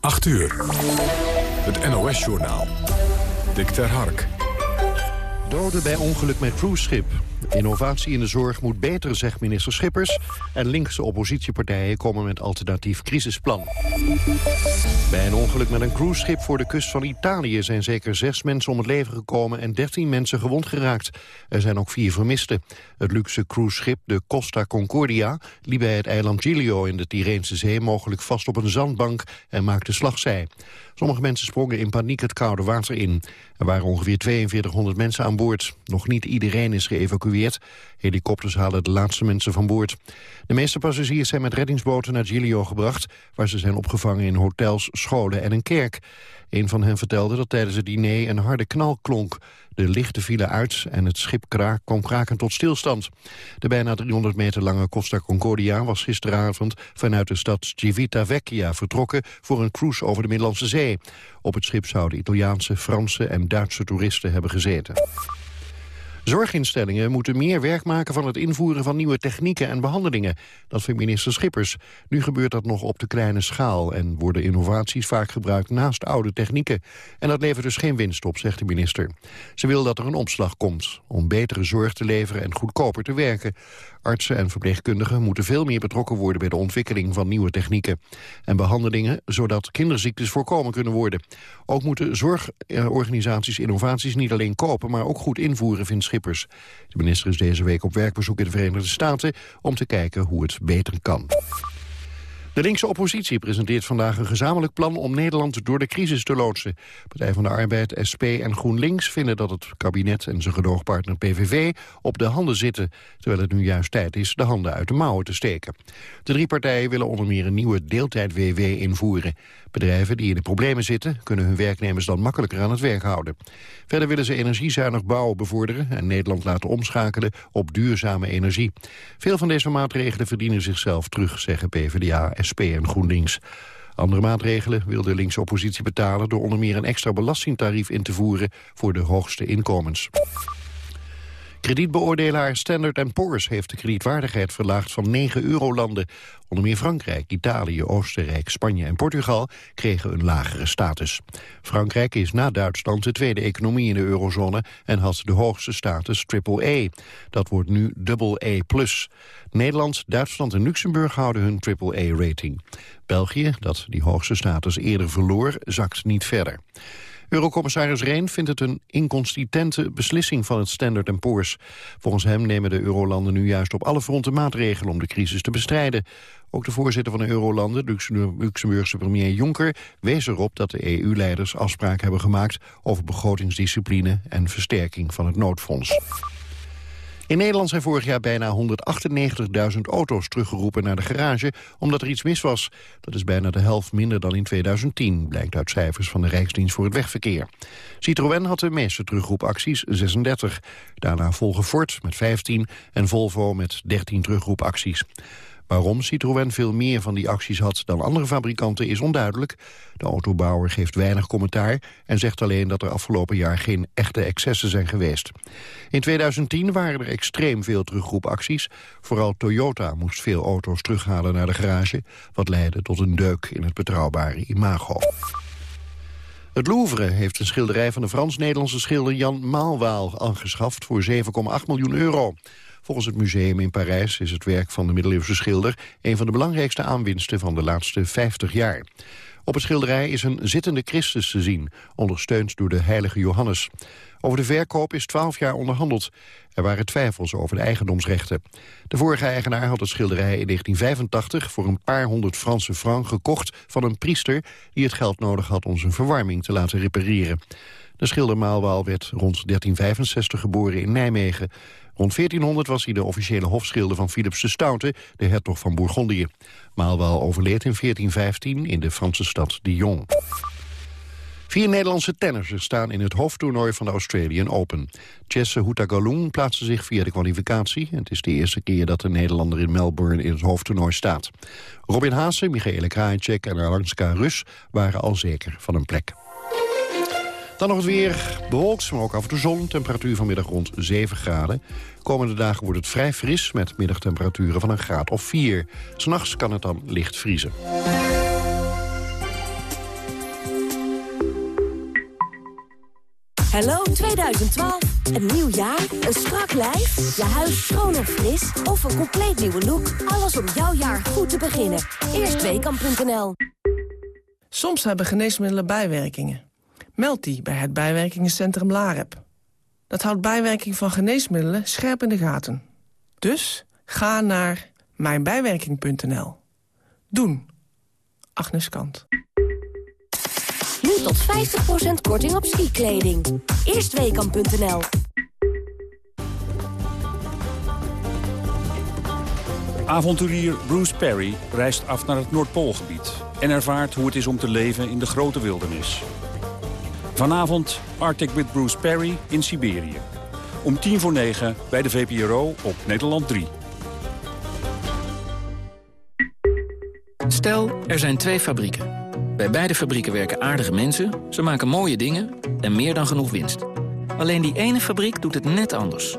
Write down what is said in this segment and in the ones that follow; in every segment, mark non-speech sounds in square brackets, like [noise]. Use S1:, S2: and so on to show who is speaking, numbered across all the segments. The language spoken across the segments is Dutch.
S1: 8 uur. Het NOS-journaal. Dick ter Hark.
S2: Doden bij ongeluk met cruiseschip. Innovatie in de zorg moet beter, zegt minister Schippers. En linkse oppositiepartijen komen met alternatief crisisplan. Bij een ongeluk met een cruiseschip voor de kust van Italië... zijn zeker zes mensen om het leven gekomen en dertien mensen gewond geraakt. Er zijn ook vier vermisten. Het luxe cruiseschip, de Costa Concordia... liep bij het eiland Giglio in de Tireense Zee... mogelijk vast op een zandbank en maakte slagzij. Sommige mensen sprongen in paniek het koude water in. Er waren ongeveer 4200 mensen aan boord. Nog niet iedereen is geëvacueerd. Helikopters halen de laatste mensen van boord. De meeste passagiers zijn met reddingsboten naar Giglio gebracht... waar ze zijn opgevangen in hotels, scholen en een kerk. Een van hen vertelde dat tijdens het diner een harde knal klonk. De lichten vielen uit en het schip kraak, kwam kraken tot stilstand. De bijna 300 meter lange Costa Concordia was gisteravond vanuit de stad Civitavecchia vertrokken voor een cruise over de Middellandse Zee. Op het schip zouden Italiaanse, Franse en Duitse toeristen hebben gezeten. Zorginstellingen moeten meer werk maken van het invoeren van nieuwe technieken en behandelingen. Dat vindt minister Schippers. Nu gebeurt dat nog op de kleine schaal en worden innovaties vaak gebruikt naast oude technieken. En dat levert dus geen winst op, zegt de minister. Ze wil dat er een omslag komt om betere zorg te leveren en goedkoper te werken. Artsen en verpleegkundigen moeten veel meer betrokken worden bij de ontwikkeling van nieuwe technieken en behandelingen, zodat kinderziektes voorkomen kunnen worden. Ook moeten zorgorganisaties innovaties niet alleen kopen, maar ook goed invoeren, vindt Schippers. De minister is deze week op werkbezoek in de Verenigde Staten om te kijken hoe het beter kan. De linkse oppositie presenteert vandaag een gezamenlijk plan om Nederland door de crisis te loodsen. Partij van de Arbeid, SP en GroenLinks vinden dat het kabinet en zijn gedoogpartner PVV op de handen zitten, terwijl het nu juist tijd is de handen uit de mouwen te steken. De drie partijen willen onder meer een nieuwe deeltijd-WW invoeren. Bedrijven die in de problemen zitten kunnen hun werknemers dan makkelijker aan het werk houden. Verder willen ze energiezuinig bouwen bevorderen en Nederland laten omschakelen op duurzame energie. Veel van deze maatregelen verdienen zichzelf terug, zeggen PvdA, SP en GroenLinks. Andere maatregelen wil de linkse oppositie betalen... door onder meer een extra belastingtarief in te voeren voor de hoogste inkomens. Kredietbeoordelaar Standard Poor's heeft de kredietwaardigheid verlaagd van negen eurolanden. Onder meer Frankrijk, Italië, Oostenrijk, Spanje en Portugal kregen een lagere status. Frankrijk is na Duitsland de tweede economie in de eurozone en had de hoogste status AAA. Dat wordt nu AA+. Nederland, Duitsland en Luxemburg houden hun AAA-rating. België, dat die hoogste status eerder verloor, zakt niet verder. Eurocommissaris Reen vindt het een inconsistente beslissing van het Standard Poor's. Volgens hem nemen de eurolanden nu juist op alle fronten maatregelen om de crisis te bestrijden. Ook de voorzitter van de eurolanden, de Luxemburgse premier Juncker, wees erop dat de EU-leiders afspraken hebben gemaakt over begrotingsdiscipline en versterking van het noodfonds. In Nederland zijn vorig jaar bijna 198.000 auto's teruggeroepen naar de garage omdat er iets mis was. Dat is bijna de helft minder dan in 2010, blijkt uit cijfers van de Rijksdienst voor het Wegverkeer. Citroën had de meeste terugroepacties, 36. Daarna volgen Ford met 15 en Volvo met 13 terugroepacties. Waarom Citroën veel meer van die acties had dan andere fabrikanten is onduidelijk. De autobouwer geeft weinig commentaar en zegt alleen dat er afgelopen jaar geen echte excessen zijn geweest. In 2010 waren er extreem veel terugroepacties. Vooral Toyota moest veel auto's terughalen naar de garage, wat leidde tot een deuk in het betrouwbare imago. Het Louvre heeft een schilderij van de Frans-Nederlandse schilder Jan Maalwaal aangeschaft voor 7,8 miljoen euro. Volgens het museum in Parijs is het werk van de middeleeuwse schilder... een van de belangrijkste aanwinsten van de laatste 50 jaar. Op het schilderij is een zittende Christus te zien, ondersteund door de heilige Johannes. Over de verkoop is 12 jaar onderhandeld. Er waren twijfels over de eigendomsrechten. De vorige eigenaar had het schilderij in 1985 voor een paar honderd Franse francs gekocht van een priester die het geld nodig had om zijn verwarming te laten repareren. De schilder Maalwaal werd rond 1365 geboren in Nijmegen. Rond 1400 was hij de officiële hofschilder van Philips de Stoute, de hertog van Bourgondië. Maalwaal overleed in 1415 in de Franse stad Dijon. Vier Nederlandse tennissers staan in het hoofdtoernooi van de Australian Open. Jesse Houtagaloon plaatste zich via de kwalificatie. Het is de eerste keer dat de Nederlander in Melbourne in het hoofdtoernooi staat. Robin Haase, Michaela Krajicek en Aranska Rus waren al zeker van een plek. Dan nog het weer. Bewolkt, maar ook af en toe zon. Temperatuur vanmiddag rond 7 graden. Komende dagen wordt het vrij fris met middagtemperaturen van een graad of 4. S'nachts kan het dan licht vriezen.
S3: Hallo 2012, een nieuw jaar, een strak lijf, je huis schoon of fris of een compleet nieuwe look. Alles om jouw jaar goed te beginnen. Eerstweekam.nl
S4: Soms hebben geneesmiddelen bijwerkingen. Meld die bij het bijwerkingencentrum LAREP. Dat houdt bijwerking van geneesmiddelen scherp in de gaten. Dus ga naar mijnbijwerking.nl. Doen. Agnes Kant.
S3: Nu tot 50% korting op skikleding. Eerstweekam.nl
S5: Avonturier Bruce Perry reist af naar het Noordpoolgebied... en ervaart hoe het is om te leven in de grote wildernis. Vanavond Arctic with Bruce Perry in Siberië. Om tien voor negen bij de VPRO op Nederland 3.
S6: Stel, er zijn twee fabrieken. Bij beide fabrieken werken aardige mensen, ze maken mooie dingen en meer dan genoeg winst. Alleen die ene fabriek doet het net anders.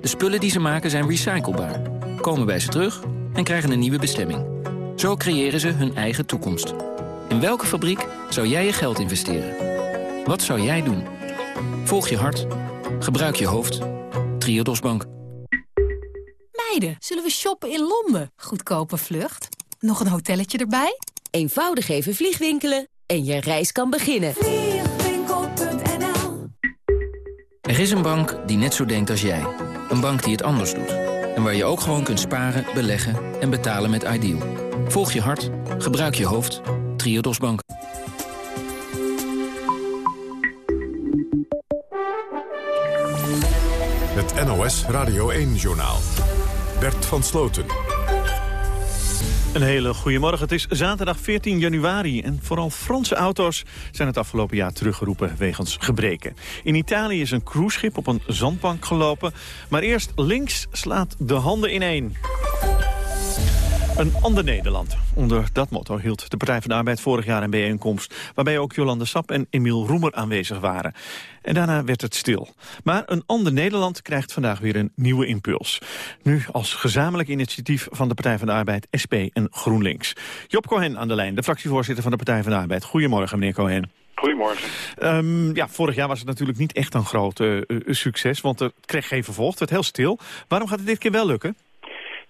S6: De spullen die ze maken zijn recyclebaar, komen bij ze terug en krijgen een nieuwe bestemming. Zo creëren ze hun eigen toekomst. In welke fabriek zou jij je geld investeren? Wat zou jij doen? Volg je hart. Gebruik je hoofd. Triodos Bank.
S7: Meiden, zullen we shoppen in Londen? Goedkope vlucht. Nog een hotelletje erbij?
S3: Eenvoudig even vliegwinkelen en je reis kan beginnen.
S7: Vliegwinkel.nl
S6: Er is een bank die net zo denkt als jij. Een bank die het anders doet. En waar je ook gewoon kunt sparen, beleggen en betalen met Ideal. Volg je hart. Gebruik je hoofd. Triodos Bank.
S1: Het NOS Radio 1-journaal. Bert van Sloten.
S8: Een hele goede morgen. Het is zaterdag 14 januari en vooral Franse auto's zijn het afgelopen jaar teruggeroepen wegens gebreken. In Italië is een cruiseschip op een zandbank gelopen, maar eerst links slaat de handen ineen. Een ander Nederland. Onder dat motto hield de Partij van de Arbeid vorig jaar een bijeenkomst... waarbij ook Jolande Sap en Emiel Roemer aanwezig waren. En daarna werd het stil. Maar een ander Nederland krijgt vandaag weer een nieuwe impuls. Nu als gezamenlijk initiatief van de Partij van de Arbeid, SP en GroenLinks. Job Cohen aan de lijn, de fractievoorzitter van de Partij van de Arbeid. Goedemorgen, meneer Cohen.
S9: Goedemorgen.
S8: Um, ja, vorig jaar was het natuurlijk niet echt een groot uh, succes, want het kreeg geen vervolg. Het werd heel stil. Waarom gaat het dit keer wel lukken?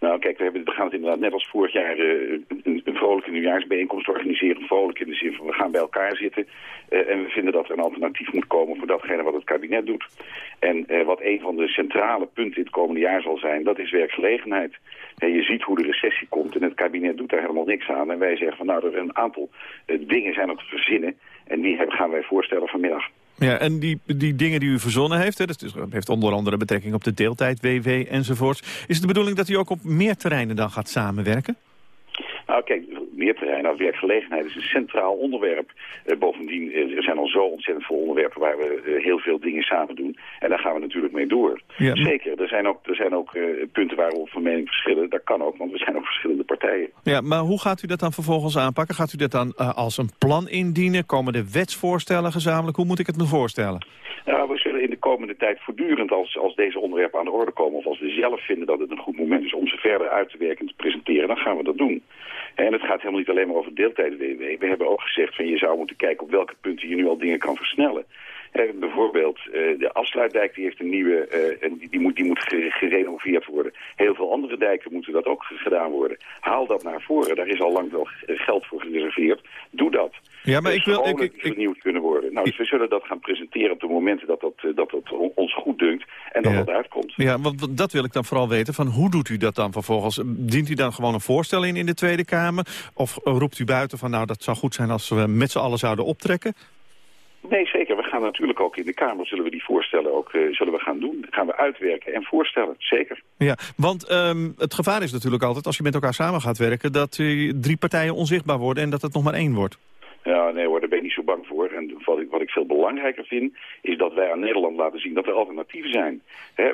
S9: Nou, kijk, we, hebben, we gaan het inderdaad net als vorig jaar uh, een, vrolijke nieuwjaarsbijeenkomst organiseren. Vrolijk in de zin van we gaan bij elkaar zitten. Uh, en we vinden dat er een alternatief moet komen voor datgene wat het kabinet doet. En uh, wat een van de centrale punten in het komende jaar zal zijn, dat is werkgelegenheid. En je ziet hoe de recessie komt en het kabinet doet daar helemaal niks aan. En wij zeggen van nou, er zijn een aantal dingen zijn te verzinnen. En die gaan wij voorstellen vanmiddag.
S8: Ja, en die, die dingen die u verzonnen heeft, hè, dat heeft onder andere betrekking op de deeltijd, WW enzovoorts. Is het de bedoeling dat u ook op meer terreinen dan gaat samenwerken?
S9: Nou kijk, meer terreinen, nou, werkgelegenheid is een centraal onderwerp. Uh, bovendien, uh, er zijn al zo ontzettend veel onderwerpen waar we uh, heel veel dingen samen doen. En daar gaan we natuurlijk mee door. Ja. Zeker, er zijn ook, er zijn ook punten waar we van mening verschillen. Dat kan ook, want we zijn ook verschillende partijen.
S8: Ja, maar hoe gaat u dat dan vervolgens aanpakken? Gaat u dat dan als een plan indienen? Komen de wetsvoorstellen gezamenlijk? Hoe moet ik het me voorstellen?
S9: Nou, we in de komende tijd voortdurend als, als deze onderwerpen aan de orde komen... of als we zelf vinden dat het een goed moment is om ze verder uit te werken en te presenteren... dan gaan we dat doen. En het gaat helemaal niet alleen maar over deeltijd-WW. We hebben ook gezegd van je zou moeten kijken op welke punten je nu al dingen kan versnellen. Uh, bijvoorbeeld uh, de afsluitdijk die heeft een nieuwe, uh, en die, moet, die moet gerenoveerd worden. Heel veel andere dijken moeten dat ook gedaan worden. Haal dat naar voren, daar is al lang wel geld voor gereserveerd. Doe dat.
S8: Ja, maar ik wil... Ik, ik,
S9: vernieuwd kunnen worden. Nou, dus we zullen dat gaan presenteren op de momenten dat dat, dat, dat ons goed dunkt en dat ja. dat uitkomt.
S8: Ja, want dat wil ik dan vooral weten. Van hoe doet u dat dan vervolgens? Dient u dan gewoon een voorstel in in de Tweede Kamer? Of roept u buiten van nou, dat zou goed zijn als we met z'n allen zouden optrekken?
S9: Nee, zeker. We gaan natuurlijk ook in de Kamer, zullen we die voorstellen ook uh, zullen we gaan doen. Dat gaan we uitwerken en voorstellen, zeker.
S8: Ja, want um, het gevaar is natuurlijk altijd, als je met elkaar samen gaat werken... dat uh, drie partijen onzichtbaar worden en dat het nog maar één wordt.
S9: Ja, nee hoor, daar ben ik niet zo bang voor. En wat ik, wat ik veel belangrijker vind, is dat wij aan Nederland laten zien dat er alternatieven zijn.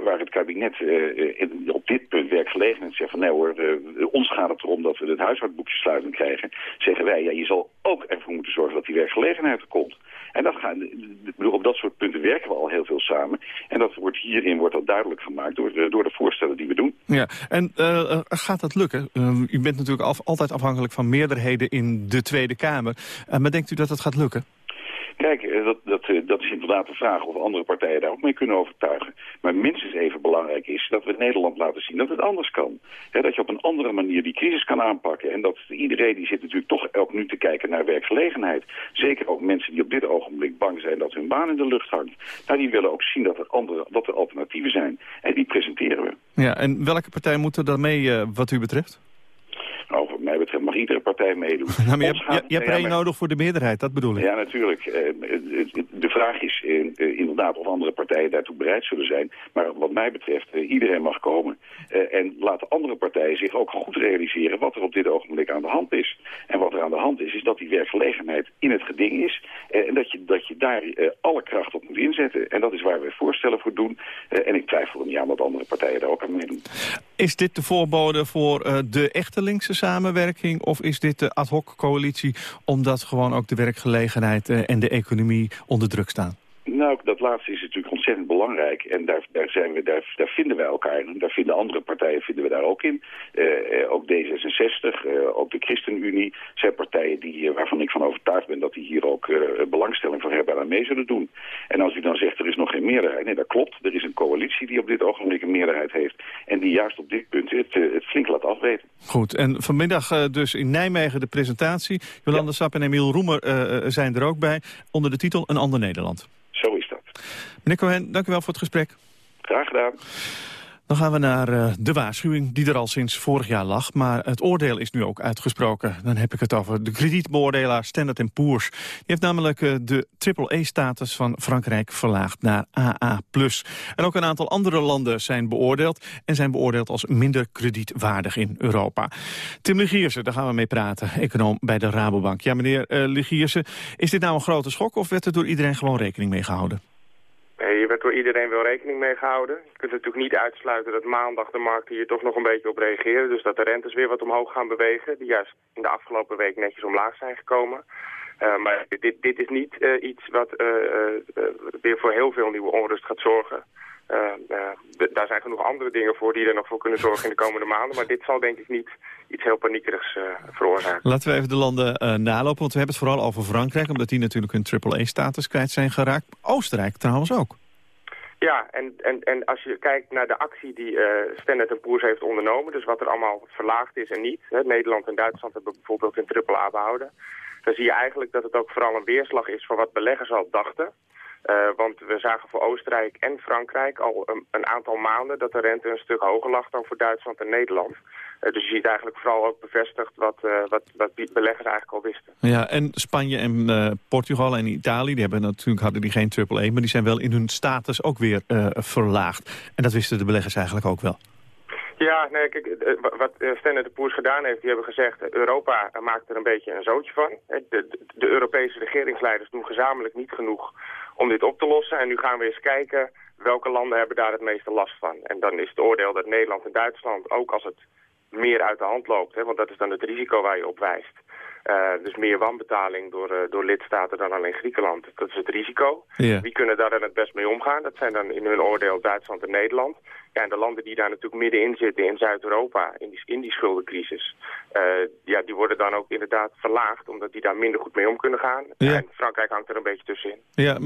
S9: Waar het kabinet uh, in, op dit punt werkgelegenheid zegt van nee hoor, uh, ons gaat het erom dat we het huishoudboekje sluitend krijgen. Zeggen wij, ja je zal ook ervoor moeten zorgen dat die werkgelegenheid er komt. En dat gaan, op dat soort punten werken we al heel veel samen. En dat wordt hierin wordt dat duidelijk gemaakt door de, door de voorstellen die we doen.
S8: Ja, en uh, gaat dat lukken? U bent natuurlijk af, altijd afhankelijk van meerderheden in de Tweede Kamer. Maar denkt u dat het gaat lukken?
S9: Kijk, eh, dat, dat, eh, dat is inderdaad de vraag of andere partijen daar ook mee kunnen overtuigen. Maar minstens even belangrijk is dat we Nederland laten zien dat het anders kan. dat je op een andere manier die crisis kan aanpakken. En dat iedereen die zit natuurlijk toch ook nu te kijken naar werkgelegenheid. Zeker ook mensen die op dit ogenblik bang zijn dat hun baan in de lucht hangt. Nou, die willen ook zien dat er, andere, dat er alternatieven zijn. En die presenteren we.
S8: Ja, en welke partij moet er dan mee uh, wat u betreft?
S9: Nou, wat mij betreft mag iedere partij meedoen. [laughs]
S8: nou, maar je, hebt, je, hebt er nodig voor de meerderheid, dat bedoel ik.
S9: Ja, natuurlijk. De vraag is inderdaad of andere partijen daartoe bereid zullen zijn. Maar wat mij betreft, iedereen mag komen. En laten andere partijen zich ook goed realiseren wat er op dit ogenblik aan de hand is. En wat er aan de hand is, is dat die werkgelegenheid in het geding is. En dat je, dat je daar alle kracht op moet inzetten. En dat is waar we voorstellen voor doen. En ik twijfel er niet aan dat andere partijen daar ook aan meedoen.
S8: Is dit de voorbode voor de echte linkse samenwerking? Of is dit de ad hoc coalitie omdat gewoon ook de werkgelegenheid eh, en de economie onder druk staan?
S9: Nou, dat laatste is natuurlijk ontzettend belangrijk. En daar, daar, zijn we, daar, daar vinden wij elkaar in. Daar vinden andere partijen vinden we daar ook in. Uh, ook D66, uh, ook de ChristenUnie zijn partijen die, waarvan ik van overtuigd dat die hier ook belangstelling voor hebben en mee zullen doen. En als u dan zegt er is nog geen meerderheid. Nee, dat klopt. Er is een coalitie die op dit ogenblik een meerderheid heeft. En die juist op dit punt het, het flink laat afweten.
S8: Goed, en vanmiddag dus in Nijmegen de presentatie. Jolanda ja. Sap en Emiel Roemer zijn er ook bij. Onder de titel Een ander Nederland.
S9: Zo is dat.
S8: Meneer Cohen, dank u wel voor het gesprek.
S9: Graag gedaan.
S8: Dan gaan we naar uh, de waarschuwing die er al sinds vorig jaar lag. Maar het oordeel is nu ook uitgesproken. Dan heb ik het over de kredietbeoordelaar Standard Poor's. Die heeft namelijk uh, de AAA-status van Frankrijk verlaagd naar AA+. En ook een aantal andere landen zijn beoordeeld... en zijn beoordeeld als minder kredietwaardig in Europa. Tim Ligiersen, daar gaan we mee praten, econoom bij de Rabobank. Ja, meneer uh, Ligiersen, is dit nou een grote schok... of werd er door iedereen gewoon rekening mee gehouden?
S10: Hier werd door iedereen wel rekening mee gehouden. Je kunt natuurlijk niet uitsluiten dat maandag de markten hier toch nog een beetje op reageren. Dus dat de rentes weer wat omhoog gaan bewegen, die juist in de afgelopen week netjes omlaag zijn gekomen. Uh, maar dit, dit is niet uh, iets wat uh, weer voor heel veel nieuwe onrust gaat zorgen. Daar zijn genoeg andere dingen voor die er nog voor kunnen zorgen in de komende maanden. Maar dit zal denk ik niet iets heel paniekerigs veroorzaken.
S8: Laten we even de landen nalopen, want we hebben het vooral over Frankrijk... omdat die natuurlijk hun AAA-status kwijt zijn geraakt. Oostenrijk trouwens ook.
S10: Ja, en, en, en als je kijkt naar de actie die uh, Standard Poor's heeft ondernomen... dus wat er allemaal verlaagd is en niet... Hè, Nederland en Duitsland hebben bijvoorbeeld een AAA behouden... dan zie je eigenlijk dat het ook vooral een weerslag is van wat beleggers al dachten... Uh, want we zagen voor Oostenrijk en Frankrijk al een, een, aantal maanden dat de rente een stuk hoger lag dan voor Duitsland en Nederland. Uh, dus je ziet eigenlijk vooral ook bevestigd wat, uh, wat, wat beleggers eigenlijk al wisten.
S8: Ja, en Spanje en Portugal en Italië, die hebben natuurlijk hadden die geen AAA, maar die zijn wel in hun status ook weer verlaagd. En dat wisten de beleggers eigenlijk ook wel.
S10: Ja, nee, kijk, wat Standard Poor's gedaan heeft, die hebben gezegd... Europa maakt er een beetje een zootje van. De, de, de Europese regeringsleiders doen gezamenlijk niet genoeg om dit op te lossen. En nu gaan we eens kijken welke landen hebben daar het meeste last van. En dan is het oordeel dat Nederland en Duitsland, ook als het meer uit de hand loopt, hè, want dat is dan het risico waar je op wijst. Uh, dus meer wanbetaling door, uh, door lidstaten dan alleen Griekenland. Dat is het risico. Yeah. Wie kunnen daar dan het best mee omgaan? Dat zijn dan in hun oordeel Duitsland en Nederland. Ja, en de landen die daar natuurlijk middenin zitten in Zuid-Europa, in die, in die schuldencrisis, uh, ja, die worden dan ook inderdaad verlaagd, omdat die daar minder goed mee om kunnen gaan. Ja. En Frankrijk hangt er een beetje tussenin.
S8: Ja,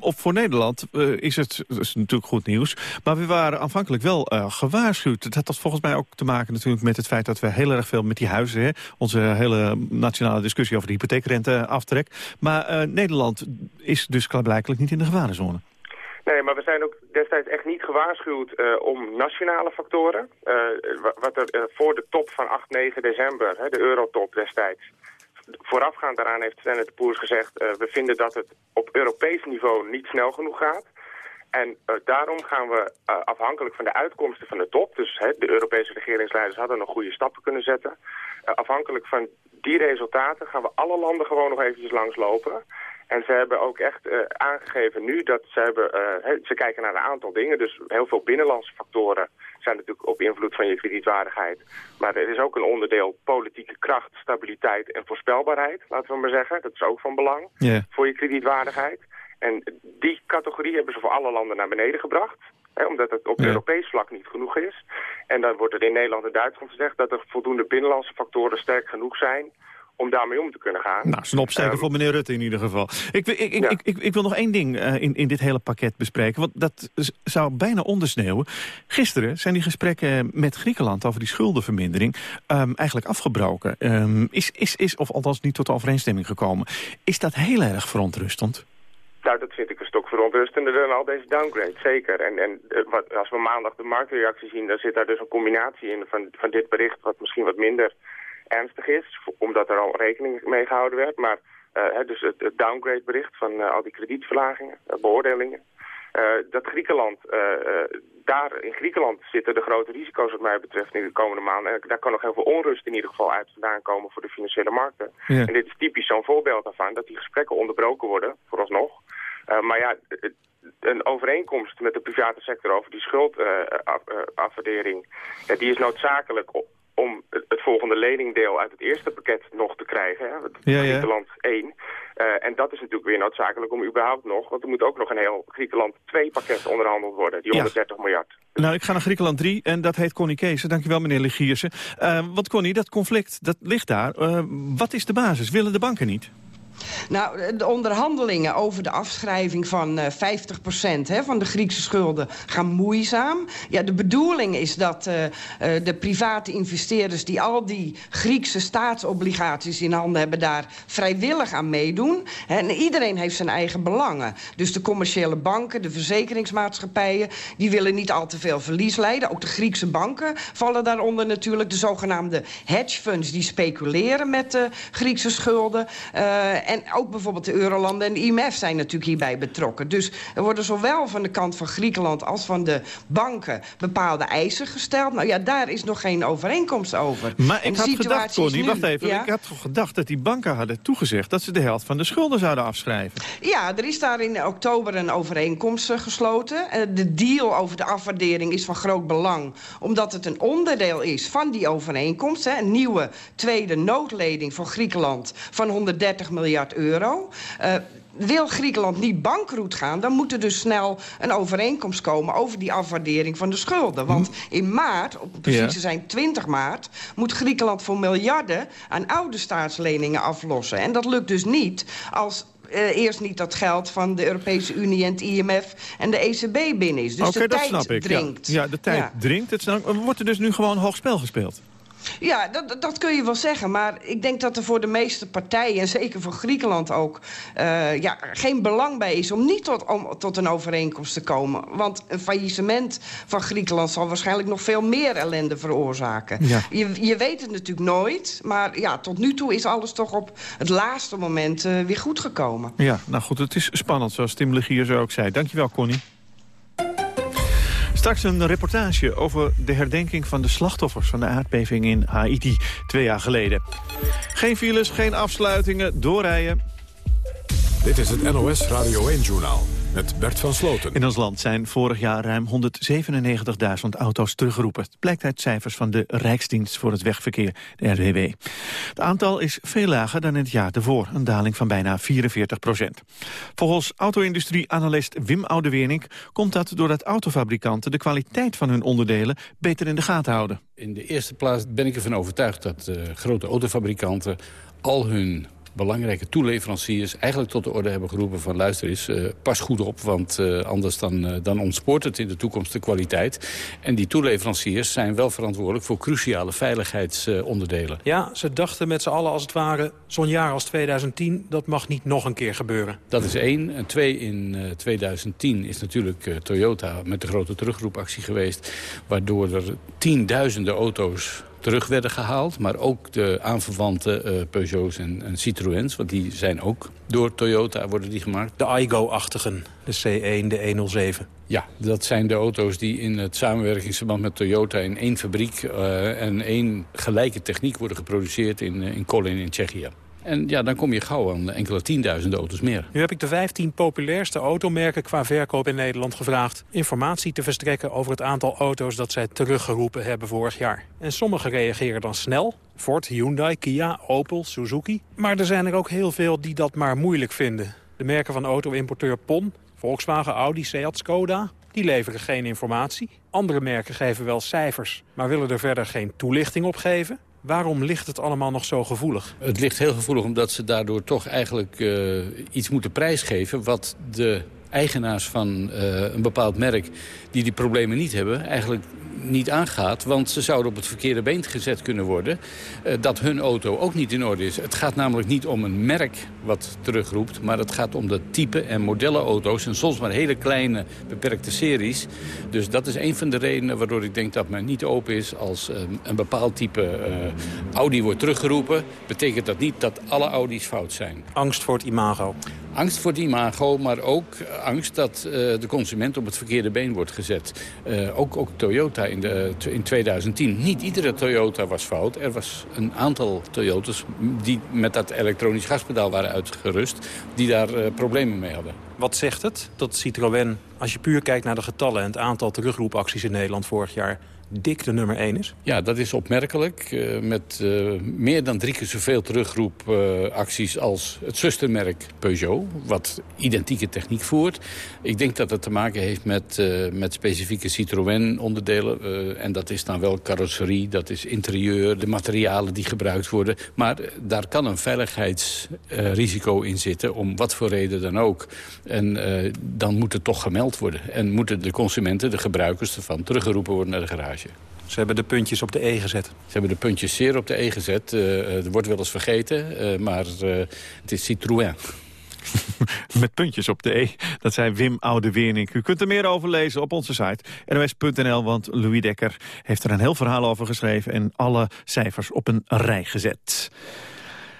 S8: op voor Nederland is het is natuurlijk goed nieuws, maar we waren aanvankelijk wel gewaarschuwd. Het had volgens mij ook te maken natuurlijk met het feit dat we heel erg veel met die huizen, hè, onze hele nationale discussie over de hypotheekrente aftrek. Maar Nederland is dus blijkbaar niet in de gevarenzone.
S10: Nee, maar we zijn ook destijds echt niet gewaarschuwd uh, om nationale factoren. Wat er voor de top van 8, 9 december, hè, de eurotop destijds, voorafgaand daaraan heeft Standard Poor's gezegd... we vinden dat het op Europees niveau niet snel genoeg gaat. En daarom gaan we afhankelijk van de uitkomsten van de top... dus hè, de Europese regeringsleiders hadden nog goede stappen kunnen zetten... afhankelijk van die resultaten gaan we alle landen gewoon nog eventjes langslopen... En ze hebben ook echt uh, aangegeven nu dat ze hebben, uh, ze kijken naar een aantal dingen. Dus heel veel binnenlandse factoren zijn natuurlijk op invloed van je kredietwaardigheid. Maar er is ook een onderdeel politieke kracht, stabiliteit en voorspelbaarheid, laten we maar zeggen. Dat is ook van belang yeah. voor je kredietwaardigheid. En die categorie hebben ze voor alle landen naar beneden gebracht. Hè, omdat het op. Europees vlak niet genoeg is. En dan wordt er in Nederland en Duitsland gezegd dat er voldoende binnenlandse factoren sterk genoeg zijn om daarmee om te kunnen gaan.
S8: Nou, opsteken
S10: Ehm,
S8: voor meneer Rutte in ieder geval. Ik, ik, ik,
S10: Ja.
S8: ik, ik, ik wil nog één ding eh, in, in dit hele pakket bespreken. Want dat zou bijna ondersneeuwen. Gisteren zijn die gesprekken met Griekenland over die schuldenvermindering... ehm, eigenlijk afgebroken. Ehm, is, is, is, of althans niet tot overeenstemming gekomen. Is dat heel erg verontrustend?
S10: Nou, dat vind ik een stok verontrustender dan al deze downgrade, zeker. En, en eh, wat, als we maandag de marktreactie zien, dan zit daar dus een combinatie in van, van dit bericht wat misschien wat minder ernstig is, omdat er al rekening mee gehouden werd. Maar eh, dus het, het downgrade bericht van eh, al die kredietverlagingen, beoordelingen. Dat Griekenland, daar in Griekenland zitten de grote risico's wat mij betreft in de komende maanden. En daar kan nog heel veel onrust in ieder geval uit vandaan komen voor de financiële markten.
S8: Ja.
S10: En dit is typisch zo'n voorbeeld daarvan, dat die gesprekken onderbroken worden, vooralsnog. Eh, maar ja, een overeenkomst met de private sector over die schuldafwaardering, ja, die is noodzakelijk om het, volgende leningdeel uit het eerste pakket nog te krijgen. Hè, het
S8: Ja, ja.
S10: Griekenland 1. Eh, en dat is natuurlijk weer noodzakelijk om überhaupt nog, want er moet ook nog een heel Griekenland 2 pakket onderhandeld worden, die
S8: Ja.
S10: 130 miljard.
S8: Nou, ik ga naar Griekenland 3 en dat heet Connie Kees. Dankjewel, meneer Legiersen. Eh want Connie, dat conflict, dat ligt daar. Eh, wat is de basis? Willen de banken niet?
S11: Nou, de onderhandelingen over de afschrijving van eh 50% hè, van de Griekse schulden gaan moeizaam. Ja, de bedoeling is dat eh, eh, de private investeerders die al die Griekse staatsobligaties in handen hebben, daar vrijwillig aan meedoen. En iedereen heeft zijn eigen belangen. Dus de commerciële banken, de verzekeringsmaatschappijen, die willen niet al te veel verlies leiden. Ook de Griekse banken vallen daaronder natuurlijk. De zogenaamde hedge funds die speculeren met de Griekse schulden. Eh, en ook bijvoorbeeld de Eurolanden en de IMF zijn natuurlijk hierbij betrokken. Dus er worden zowel van de kant van Griekenland als van de banken bepaalde eisen gesteld. Nou ja, daar is nog geen overeenkomst over.
S8: Maar
S11: En
S8: ik had gedacht, Connie,
S11: nu-
S8: wacht even.
S11: Ja?
S8: Ik had toch gedacht dat die banken hadden toegezegd... dat ze de helft van de schulden zouden afschrijven.
S11: Ja, er is daar in oktober een overeenkomst eh, gesloten. Eh, de deal over de afwaardering is van groot belang... omdat het een onderdeel is van die overeenkomst. Een nieuwe tweede noodleding voor Griekenland van 130 miljard euro. Eh, wil Griekenland niet bankroet gaan... dan moet er dus snel een overeenkomst komen... over die afwaardering van de schulden. Want in maart, om precies
S8: Ja.
S11: zijn 20 maart... moet Griekenland voor miljarden aan oude staatsleningen aflossen. En dat lukt dus niet als eh, eerst niet dat geld van de Europese Unie en het IMF en de ECB binnen is. Dus de
S8: dat
S11: tijd
S8: snap ik. Ja.
S11: dringt.
S8: Ja, de tijd
S11: Ja.
S8: dringt. Het snap- wordt er dus nu gewoon hoog spel gespeeld?
S11: Ja, dat, dat kun je wel zeggen. Maar ik denk dat er voor de meeste partijen, en zeker voor Griekenland ook... eh, ja, geen belang bij is om niet tot, om, tot een overeenkomst te komen. Want een faillissement van Griekenland zal waarschijnlijk nog veel meer ellende veroorzaken.
S8: Ja.
S11: Je, je weet het natuurlijk nooit. Maar ja, tot nu toe is alles toch op het laatste moment eh, weer goed gekomen.
S8: Ja, nou goed, het is spannend, zoals Tim Legier zo ook zei. Dankjewel, Connie. Straks een reportage over de herdenking van de slachtoffers... van de aardbeving in Haiti twee jaar geleden. Geen files, geen afsluitingen, doorrijden.
S1: Dit is het NOS Radio 1-journaal met Bert van Sloten.
S8: In ons land zijn vorig jaar ruim 197.000 auto's teruggeroepen. Het blijkt uit cijfers van de Rijksdienst voor het Wegverkeer, de RWW. Het aantal is veel lager dan het jaar ervoor, een daling van bijna 44 procent. Volgens auto-industrie-analyst Wim Oudewernink komt dat doordat autofabrikanten de kwaliteit van hun onderdelen beter in de gaten houden.
S12: In de eerste plaats ben ik ervan overtuigd dat eh, grote autofabrikanten al hun belangrijke toeleveranciers eigenlijk tot de orde hebben geroepen van luister eens, eh, pas goed op, want eh, anders dan, eh, dan ontspoort het in de toekomst de kwaliteit. En die toeleveranciers zijn wel verantwoordelijk voor cruciale veiligheidsonderdelen.
S13: Ja, ze dachten met z'n allen als het ware, zo'n jaar als 2010, dat mag niet nog een keer gebeuren.
S12: Dat is één. En twee, in eh, 2010 is natuurlijk Toyota met de grote terugroepactie geweest... waardoor er tienduizenden auto's terug werden gehaald. Maar ook de aanverwante eh, Peugeots en, en Citroëns, want die zijn ook door Toyota worden die gemaakt.
S13: De iGo-achtigen, de C1, de 107.
S12: Ja, dat zijn de auto's die in het samenwerkingsverband met Toyota... in één fabriek eh, en één gelijke techniek worden geproduceerd in, eh, in Kolin in Tsjechië. En ja, dan kom je gauw aan enkele tienduizenden auto's meer.
S13: Nu heb ik de 15 populairste automerken qua verkoop in Nederland gevraagd... informatie te verstrekken over het aantal auto's dat zij teruggeroepen hebben vorig jaar. En sommige reageren dan snel. Ford, Hyundai, Kia, Opel, Suzuki. Maar er zijn er ook heel veel die dat maar moeilijk vinden. De merken van auto-importeur PON, Volkswagen, Audi, Seat, Skoda... die leveren geen informatie. Andere merken geven wel cijfers, maar willen er verder geen toelichting op geven. Waarom ligt het allemaal nog zo gevoelig?
S12: Het ligt heel gevoelig omdat ze daardoor toch eigenlijk uh, iets moeten prijsgeven... wat de eigenaars van uh, een bepaald merk die die problemen niet hebben... eigenlijk niet aangaat. Want ze zouden op het verkeerde been gezet kunnen worden. Uh, dat hun auto ook niet in orde is. Het gaat namelijk niet om een merk wat terugroept. Maar het gaat om de type en modellen auto's. En soms maar hele kleine beperkte series. Dus dat is een van de redenen waardoor ik denk dat men niet open is... als uh, een bepaald type uh, Audi wordt teruggeroepen. Betekent dat niet dat alle Audi's fout zijn.
S13: Angst voor het imago?
S12: Angst voor het imago, maar ook angst dat de consument op het verkeerde been wordt gezet. ook, ook Toyota in, de, in 2010. Niet iedere Toyota was fout. Er was een aantal Toyotas die met dat elektronisch gaspedaal waren uitgerust... die daar problemen mee hadden.
S13: Wat zegt het dat Citroën, als je puur kijkt naar de getallen... en het aantal terugroepacties in Nederland vorig jaar dik de nummer 1 is?
S12: Ja, dat is opmerkelijk. Uh, met uh, meer dan drie keer zoveel terugroepacties als het zustermerk Peugeot. Wat identieke techniek voert. Ik denk dat het te maken heeft met, met specifieke Citroën-onderdelen. en dat is dan wel carrosserie, dat is interieur, de materialen die gebruikt worden. Maar daar kan een veiligheidsrisico in zitten, om wat voor reden dan ook. En dan moet het toch gemeld worden. En moeten de consumenten, de gebruikers ervan, teruggeroepen worden naar de garage.
S13: Ze hebben de puntjes op de E gezet.
S12: Ze hebben de puntjes zeer op de E gezet. Uh, er wordt wel eens vergeten, uh, maar uh, het is Citroën. [laughs]
S8: Met puntjes op de E. Dat zei Wim Oude-Wernink. U kunt er meer over lezen op onze site nos.nl, want Louis Dekker heeft er een heel verhaal over geschreven... en alle cijfers op een rij gezet.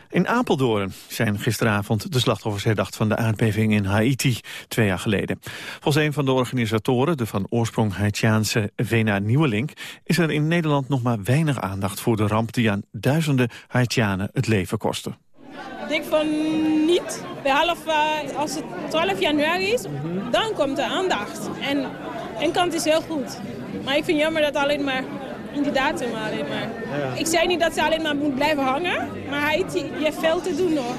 S8: In Apeldoorn zijn gisteravond de slachtoffers herdacht van de aardbeving in Haiti twee jaar geleden. Volgens een van de organisatoren, de van oorsprong Haitiaanse Vena Nieuwelink, is er in Nederland nog maar weinig aandacht voor de ramp die aan duizenden Haitianen het leven kostte.
S14: Ik denk van niet. Behalve als het 12 januari is, dan komt de aandacht. En een kant is heel goed. Maar ik vind jammer dat alleen maar in die datum alleen maar. Ja. Ik zei niet dat ze alleen maar moet blijven hangen, maar Haiti, je hebt veel te doen nog.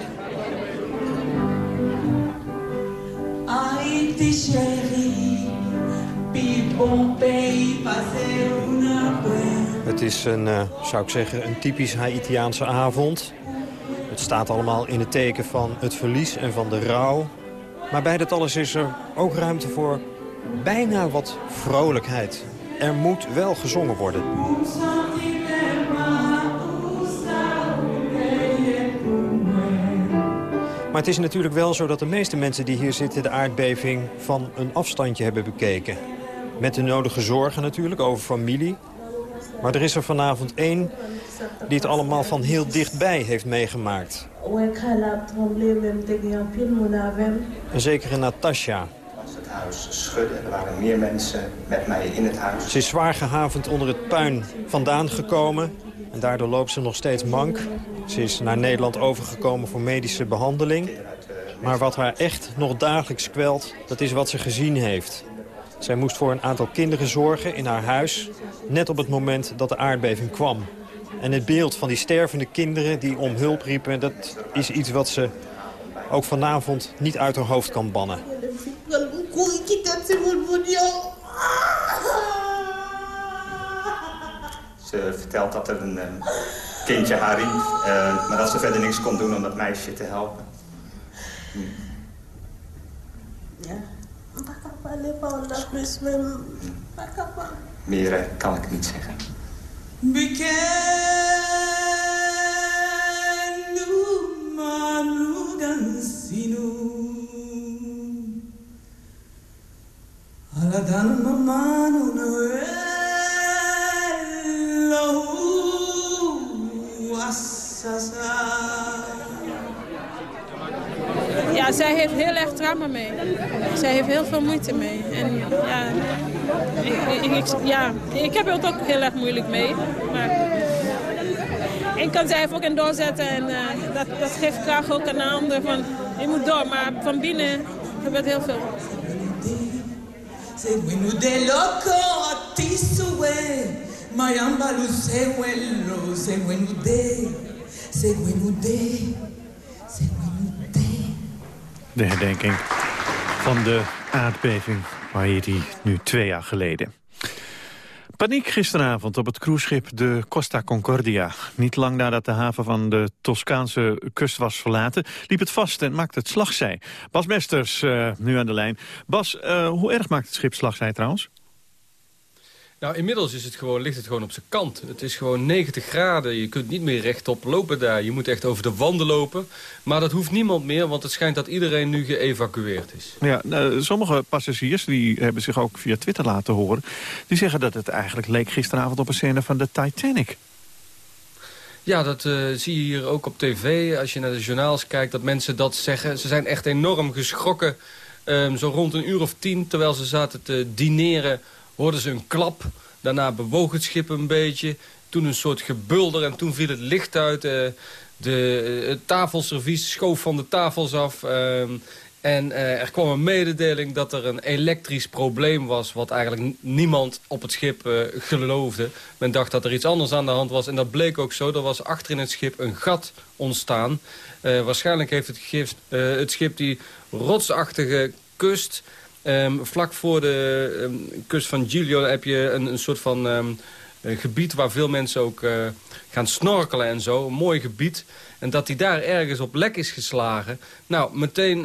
S14: Haiti chérie,
S15: Het is een, uh, zou ik zeggen, een typisch Haitiaanse avond. Het staat allemaal in het teken van het verlies en van de rouw. Maar bij dat alles is er ook ruimte voor bijna wat vrolijkheid er moet wel gezongen worden. Maar het is natuurlijk wel zo dat de meeste mensen die hier zitten... de aardbeving van een afstandje hebben bekeken. Met de nodige zorgen natuurlijk over familie. Maar er is er vanavond één die het allemaal van heel dichtbij heeft meegemaakt. Een zekere Natasha
S16: huis schudden. Er waren meer mensen met mij in het huis.
S15: Ze is zwaar gehavend onder het puin vandaan gekomen. En daardoor loopt ze nog steeds mank. Ze is naar Nederland overgekomen voor medische behandeling. Maar wat haar echt nog dagelijks kwelt, dat is wat ze gezien heeft. Zij moest voor een aantal kinderen zorgen in haar huis... net op het moment dat de aardbeving kwam. En het beeld van die stervende kinderen die om hulp riepen... dat is iets wat ze ook vanavond niet uit haar hoofd kan bannen.
S16: Ze vertelt dat er een um, kindje haar riep, uh, maar dat ze verder niks kon doen om dat meisje te helpen. Hm. Ja. Meer uh, kan ik niet zeggen.
S14: Ja, zij heeft heel erg trauma mee. Zij heeft heel veel moeite mee. En ja, ik, ja, ik heb het ook heel erg moeilijk mee. Maar ik kan zij ook in doorzetten en uh, dat, dat geeft graag ook aan de ander van je moet door. Maar van binnen gebeurt heel veel. Segwenude loco atisue Mayamba lusehuelo Segwenude Segwenude
S8: Segwenude De herdenking van de aardbeving Haiti nu twee jaar geleden. Paniek gisteravond op het cruiseschip de Costa Concordia. Niet lang nadat de haven van de Toscaanse kust was verlaten... liep het vast en maakte het slagzij. Bas Mesters, uh, nu aan de lijn. Bas, uh, hoe erg maakt het schip slagzij trouwens?
S17: Nou, inmiddels is het gewoon, ligt het gewoon op zijn kant. Het is gewoon 90 graden. Je kunt niet meer rechtop lopen daar. Je moet echt over de wanden lopen. Maar dat hoeft niemand meer, want het schijnt dat iedereen nu geëvacueerd is.
S8: Ja, nou, sommige passagiers die hebben zich ook via Twitter laten horen. Die zeggen dat het eigenlijk leek gisteravond op een scène van de Titanic.
S17: Ja, dat uh, zie je hier ook op tv. Als je naar de journaals kijkt, dat mensen dat zeggen. Ze zijn echt enorm geschrokken. Um, zo rond een uur of tien, terwijl ze zaten te dineren hoorden ze een klap. Daarna bewoog het schip een beetje. Toen een soort gebulder en toen viel het licht uit. Uh, de, het tafelservies schoof van de tafels af. Uh, en uh, er kwam een mededeling dat er een elektrisch probleem was... wat eigenlijk niemand op het schip geloofde. Men dacht dat er iets anders aan de hand was. En dat bleek ook zo. Er was achter in het schip een gat ontstaan. Waarschijnlijk heeft het, het schip die rotsachtige kust Um, vlak voor de um, kust van Giglio heb je een, een soort van um, een gebied waar veel mensen ook uh, gaan snorkelen en zo. Een mooi gebied. En dat hij daar ergens op lek is geslagen. Nou, meteen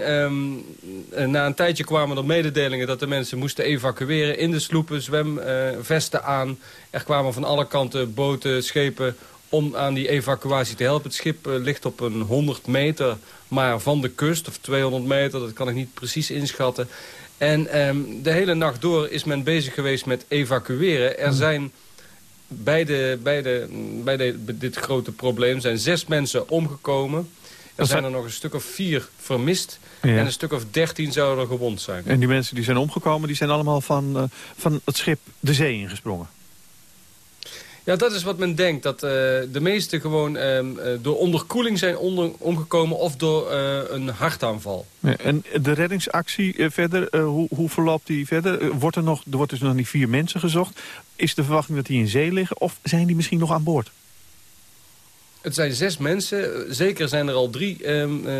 S17: na een tijdje kwamen er mededelingen dat de mensen moesten evacueren. In de sloepen, zwemvesten aan. Er kwamen van alle kanten boten, schepen om aan die evacuatie te helpen. Het schip ligt op een 100 meter maar van de kust, of 200 meter, dat kan ik niet precies inschatten. En um, de hele nacht door is men bezig geweest met evacueren. Er hmm. zijn bij, de, bij, de, bij, de, dit grote probleem zijn zes mensen omgekomen. Er zijn er nog een stuk of vier vermist. En een stuk of dertien zouden er gewond zijn.
S8: En die mensen die zijn omgekomen, die zijn allemaal van, uh, van het schip de zee ingesprongen?
S17: Ja, dat is wat men denkt. Dat uh, de meesten gewoon uh, door onderkoeling zijn onder, omgekomen of door uh, een hartaanval.
S8: Ja, en de reddingsactie verder, hoe, hoe verloopt die verder? wordt er, nog, er wordt dus nog niet vier mensen gezocht. Is de verwachting dat die in zee liggen of zijn die misschien nog aan boord?
S17: Het zijn zes mensen. Zeker zijn er al drie. Um, uh,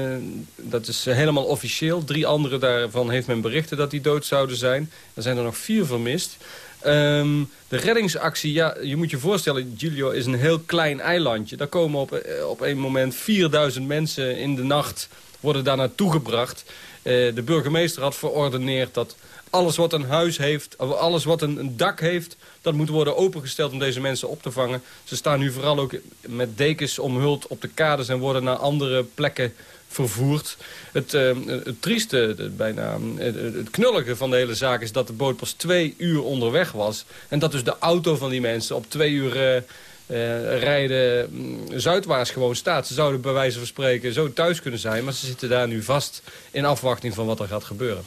S17: dat is helemaal officieel. Drie anderen daarvan heeft men berichten dat die dood zouden zijn. Er zijn er nog vier vermist. Um, de reddingsactie, ja, je moet je voorstellen, Giulio is een heel klein eilandje. Daar komen op, eh, op een moment 4000 mensen in de nacht worden daar naartoe gebracht. Uh, de burgemeester had verordeneerd dat alles wat een huis heeft, alles wat een, een, dak heeft... dat moet worden opengesteld om deze mensen op te vangen. Ze staan nu vooral ook met dekens omhuld op de kades... en worden naar andere plekken vervoerd. Het, uh, het trieste, het, bijna, het, knullige van de hele zaak is dat de boot pas twee uur onderweg was. En dat dus de auto van die mensen op twee uur... Rijden mm, zuidwaarts gewoon staat. Ze zouden bij wijze van spreken zo thuis kunnen zijn... maar ze zitten daar nu vast in afwachting van wat er gaat gebeuren.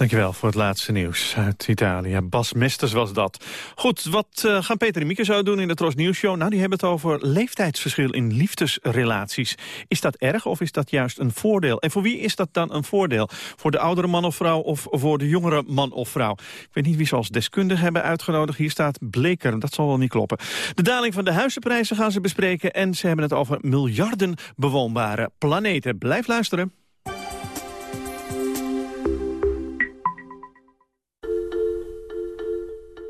S8: Dankjewel voor het laatste nieuws uit Italië. Bas Mesters was dat. Goed, wat uh, gaan Peter en Mieke zo doen in de Tros Nieuws Show? Nou, die hebben het over leeftijdsverschil in liefdesrelaties. Is dat erg of is dat juist een voordeel? En voor wie is dat dan een voordeel? Voor de oudere man of vrouw of voor de jongere man of vrouw? Ik weet niet wie ze als deskundige hebben uitgenodigd. Hier staat Bleker, dat zal wel niet kloppen. De daling van de huizenprijzen gaan ze bespreken... en ze hebben het over miljarden bewoonbare planeten. Blijf luisteren.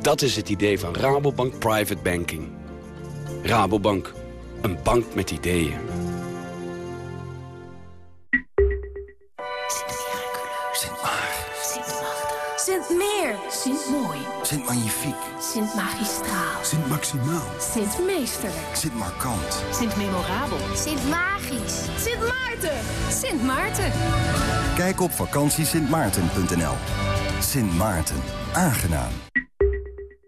S18: Dat is het idee van Rabobank Private Banking. Rabobank, een bank met ideeën.
S3: Sint-Meer.
S19: Sint-Mooi.
S3: Sint-Magnifiek.
S19: Sint-Magistraal.
S3: Sint-Maximaal.
S19: Sint-Meesterlijk.
S3: Sint-Markant.
S19: Sint-Memorabel.
S3: Sint-Magisch.
S19: Sint Maarten.
S3: Sint Maarten.
S20: Kijk op vakantiesintmaarten.nl. Sint Maarten. Aangenaam.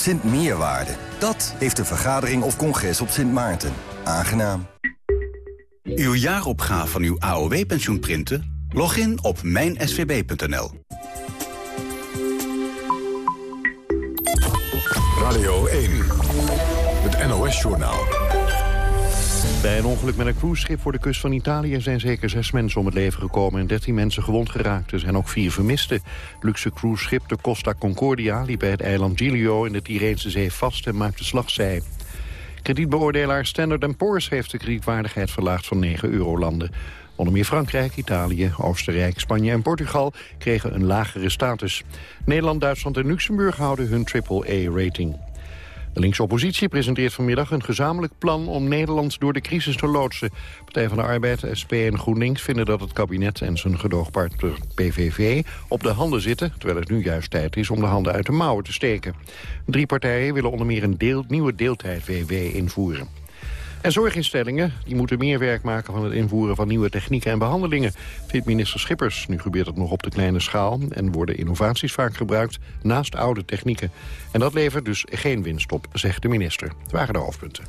S20: Sint Meerwaarde. Dat heeft een vergadering of congres op Sint Maarten. Aangenaam.
S21: Uw jaaropgave van uw AOW-pensioen printen? Log in op mijnsvb.nl.
S1: Radio 1. Het NOS-journaal.
S2: Bij een ongeluk met een cruiseschip voor de kust van Italië... zijn zeker zes mensen om het leven gekomen en dertien mensen gewond geraakt. Er zijn ook vier vermisten. Luxe cruiseschip de Costa Concordia liep bij het eiland Giglio... in de Tireense Zee vast en maakte slagzij. Kredietbeoordelaar Standard Poor's heeft de kredietwaardigheid verlaagd van 9 eurolanden. Onder meer Frankrijk, Italië, Oostenrijk, Spanje en Portugal kregen een lagere status. Nederland, Duitsland en Luxemburg houden hun AAA-rating. De linkse oppositie presenteert vanmiddag een gezamenlijk plan om Nederland door de crisis te loodsen. Partij van de Arbeid, SP en GroenLinks vinden dat het kabinet en zijn gedoogpartner PVV op de handen zitten, terwijl het nu juist tijd is om de handen uit de mouwen te steken. Drie partijen willen onder meer een deel, nieuwe deeltijd-WW invoeren. En zorginstellingen die moeten meer werk maken van het invoeren van nieuwe technieken en behandelingen, vindt minister Schippers. Nu gebeurt het nog op de kleine schaal en worden innovaties vaak gebruikt naast oude technieken. En dat levert dus geen winst op, zegt de minister. Het waren de hoofdpunten.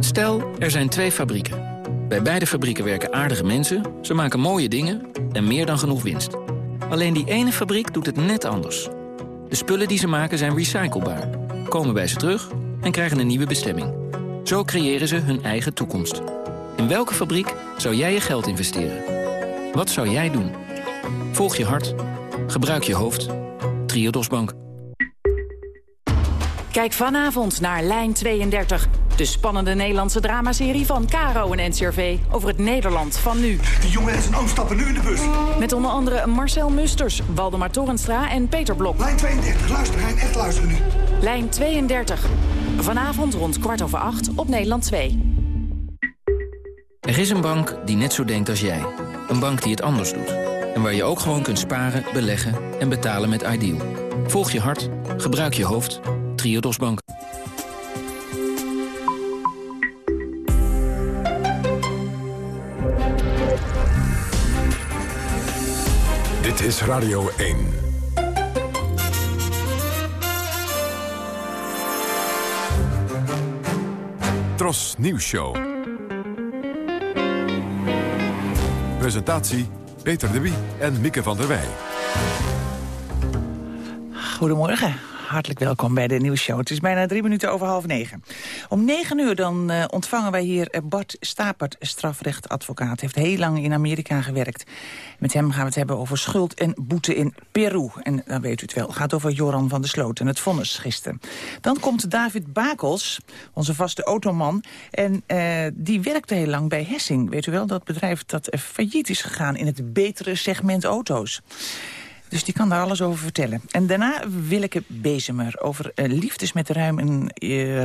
S6: Stel, er zijn twee fabrieken. Bij beide fabrieken werken aardige mensen, ze maken mooie dingen en meer dan genoeg winst. Alleen die ene fabriek doet het net anders. De spullen die ze maken zijn recyclebaar, komen bij ze terug en krijgen een nieuwe bestemming. Zo creëren ze hun eigen toekomst. In welke fabriek zou jij je geld investeren? Wat zou jij doen? Volg je hart. Gebruik je hoofd. Triodos Bank.
S22: Kijk vanavond naar Lijn 32. De spannende Nederlandse dramaserie van Caro en NCRV over het Nederland van nu.
S23: Die jongen en zijn oom stappen nu in de bus.
S22: Met onder andere Marcel Musters, Waldemar Torenstra en Peter Blok.
S23: Lijn 32, luister Hein, echt luisteren nu.
S22: Lijn 32. Vanavond rond kwart over acht op Nederland 2.
S6: Er is een bank die net zo denkt als jij. Een bank die het anders doet. En waar je ook gewoon kunt sparen, beleggen en betalen met Ideal. Volg je hart, gebruik je hoofd. Triodos Bank.
S1: Dit is Radio 1. Tros Nieuws Show. Presentatie Peter de Wie en Mieke van der Wij.
S24: Goedemorgen. Hartelijk welkom bij de nieuwsshow. Het is bijna drie minuten over half negen. Om negen uur dan uh, ontvangen wij hier Bart Stapert, strafrechtadvocaat. Heeft heel lang in Amerika gewerkt. Met hem gaan we het hebben over schuld en boete in Peru. En dan weet u het wel, het gaat over Joran van der Sloot en het vonnis gisteren. Dan komt David Bakels, onze vaste automan. En uh, die werkte heel lang bij Hessing. Weet u wel, dat bedrijf dat failliet is gegaan in het betere segment auto's. Dus die kan daar alles over vertellen. En daarna Willeke Bezemer over uh, liefdes met ruim een uh.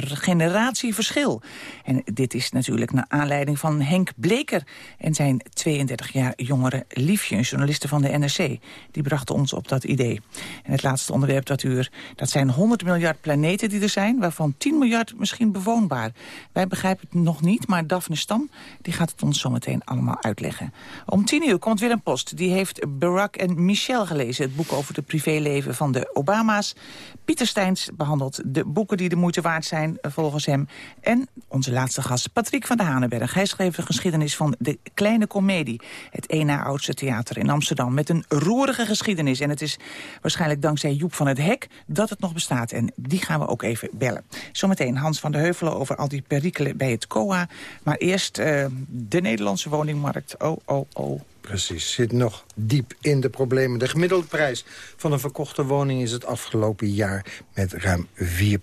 S24: En dit is natuurlijk naar aanleiding van Henk Bleker... en zijn 32 jaar jongere liefje, een journaliste van de NRC. Die bracht ons op dat idee. En het laatste onderwerp dat uur, dat zijn 100 miljard planeten die er zijn... waarvan 10 miljard misschien bewoonbaar. Wij begrijpen het nog niet, maar Daphne Stam die gaat het ons zometeen allemaal uitleggen. Om 10 uur komt Willem Post. Die heeft Barack en Michelle gelezen het boek over het privéleven van de Obama's. Pieter Steins behandelt de boeken die de moeite waard zijn, eh, volgens hem. En onze laatste gast, Patrick van der Hanenberg. Hij schreef de geschiedenis van de Kleine Comedie. Het één na oudste theater in Amsterdam. Met een roerige geschiedenis. En het is waarschijnlijk dankzij Joep van het Hek dat het nog bestaat. En die gaan we ook even bellen. Zometeen Hans van der Heuvelen over al die perikelen bij het COA. Maar eerst uh, de Nederlandse woningmarkt. Oh, oh, oh.
S25: Precies, zit nog diep in de problemen. De gemiddelde prijs van een verkochte woning is het afgelopen jaar met ruim 4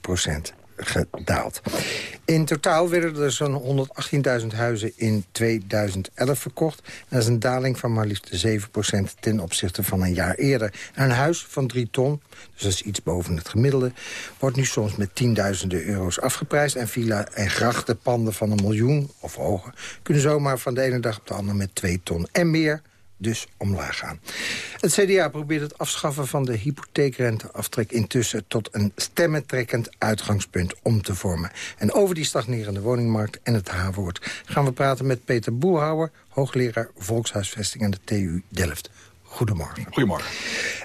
S25: gedaald. In totaal werden er zo'n 118.000 huizen in 2011 verkocht. Dat is een daling van maar liefst 7% ten opzichte van een jaar eerder. een huis van 3 ton, dus dat is iets boven het gemiddelde... wordt nu soms met tienduizenden euro's afgeprijsd. En villa en grachtenpanden van een miljoen of hoger... kunnen zomaar van de ene dag op de andere met 2 ton en meer dus omlaag gaan. Het CDA probeert het afschaffen van de hypotheekrenteaftrek... intussen tot een stemmentrekkend uitgangspunt om te vormen. En over die stagnerende woningmarkt en het H-woord... gaan we praten met Peter Boerhouwer, hoogleraar volkshuisvesting aan de TU Delft. Goedemorgen.
S26: Goedemorgen.